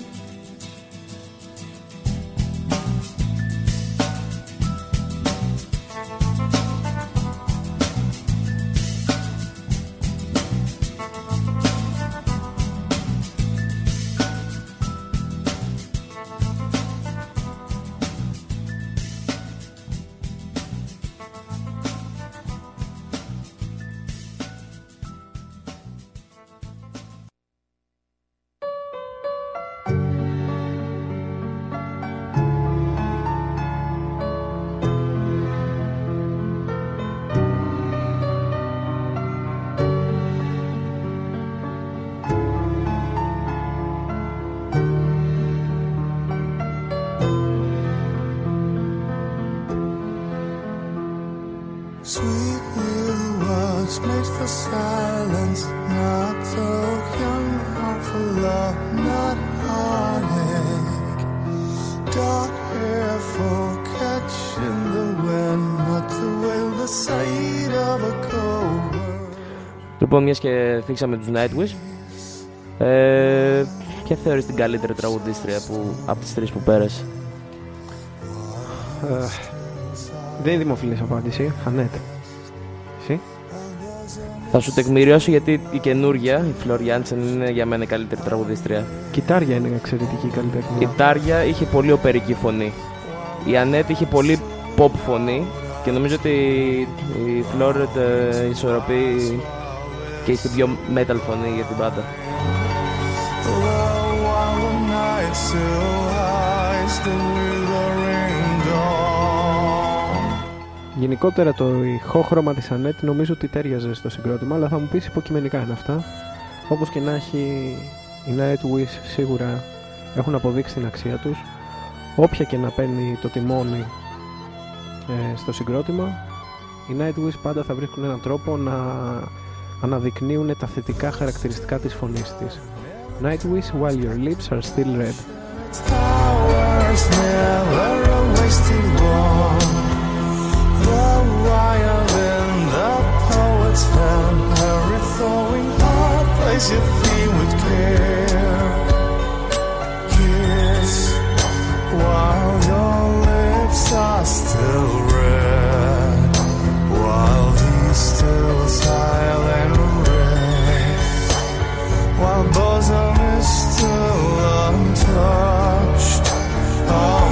Sweet little words made for silence, not so young, heart for love, not heartache. Dark hair for catching the wind, not the will, the sight of a cold Λοιπόν, μια και θίξαμε του Nightwish. Ε, ποια θεωρείς την καλύτερη τραγουδίστρια που, από τις τρεις που πέρασε. Ε, δεν είναι δημοφιλής απάντηση. Ανέτε. Εσύ; Θα σου τεκμηριώσω γιατί η καινούργια, η Φλόρ Γιάντσεν, είναι για μένα η καλύτερη τραγουδίστρια. Κιτάρια είναι εξαιρετική καλλιτέχνη. Η Τάρια είχε πολύ οπερική φωνή. Η Ανέτ είχε πολύ pop φωνή και νομίζω ότι η Φλόρ ε, ισορροπεί και έχει πιο metal φωνή για την πάντα. Well, Γενικότερα το ηχόχρωμα της Ανέτ νομίζω ότι τέριαζε στο συγκρότημα, αλλά θα μου πεις υποκειμενικά είναι αυτά. Όπως και να έχει, οι Nightwish σίγουρα έχουν αποδείξει την αξία τους. Όποια και να παίρνει το τιμόνι ε, στο συγκρότημα, οι Nightwish πάντα θα βρίσκουν έναν τρόπο να αναδεικνύουν τα θετικά χαρακτηριστικά της φωνής της. Nightwish while your lips are still red. Poet's hand, every thawing heart plays your theme with care. Kiss while your lips are still red, while he's still silent rest, while bosom is still untouched. I'll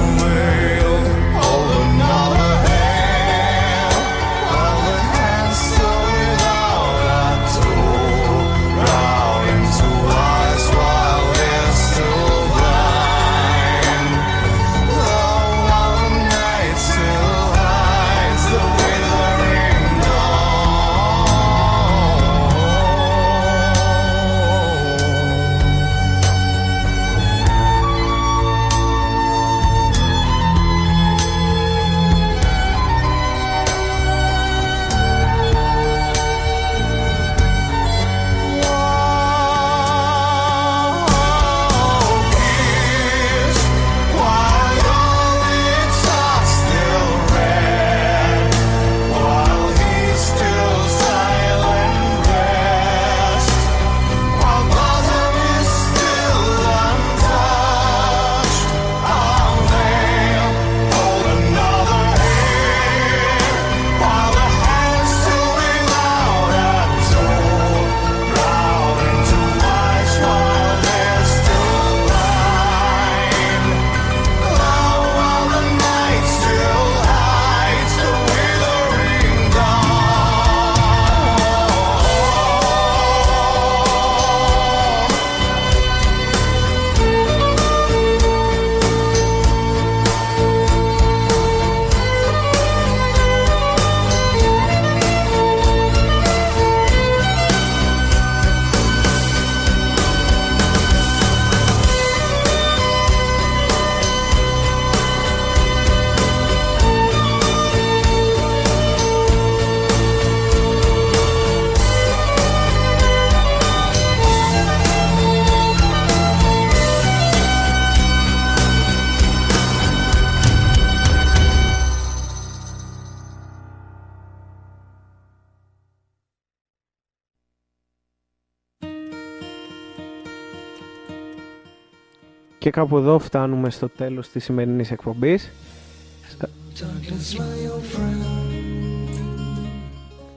Και κάπου εδώ φτάνουμε στο τέλος της σημερινής εκπομπής.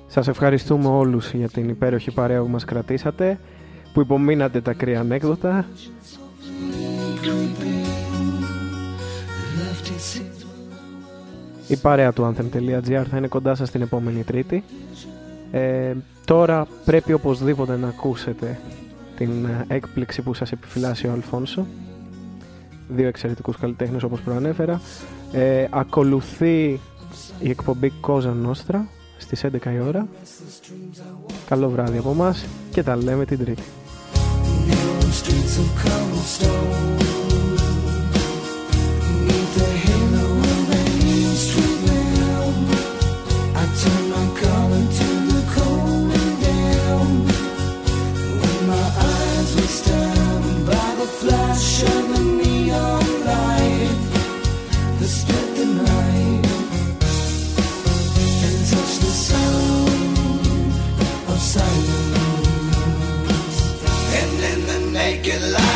Σας ευχαριστούμε όλους για την υπέροχη παρέα που μας κρατήσατε, που υπομείνατε τα κρύα ανέκδοτα. Η παρέα του Anthem.gr θα είναι κοντά σας την επόμενη Τρίτη. Ε, τώρα πρέπει οπωσδήποτε να ακούσετε την ε, έκπληξη που σας επιφυλάσσει ο Αλφόνσο. Δύο εξαιρετικούς καλλιτέχνες όπως προανέφερα. Ε, ακολουθεί η εκπομπή Κόζα Νόστρα στις 11 η ώρα. Καλό βράδυ από μας και τα λέμε την Τρίτη. streets of cobblestone like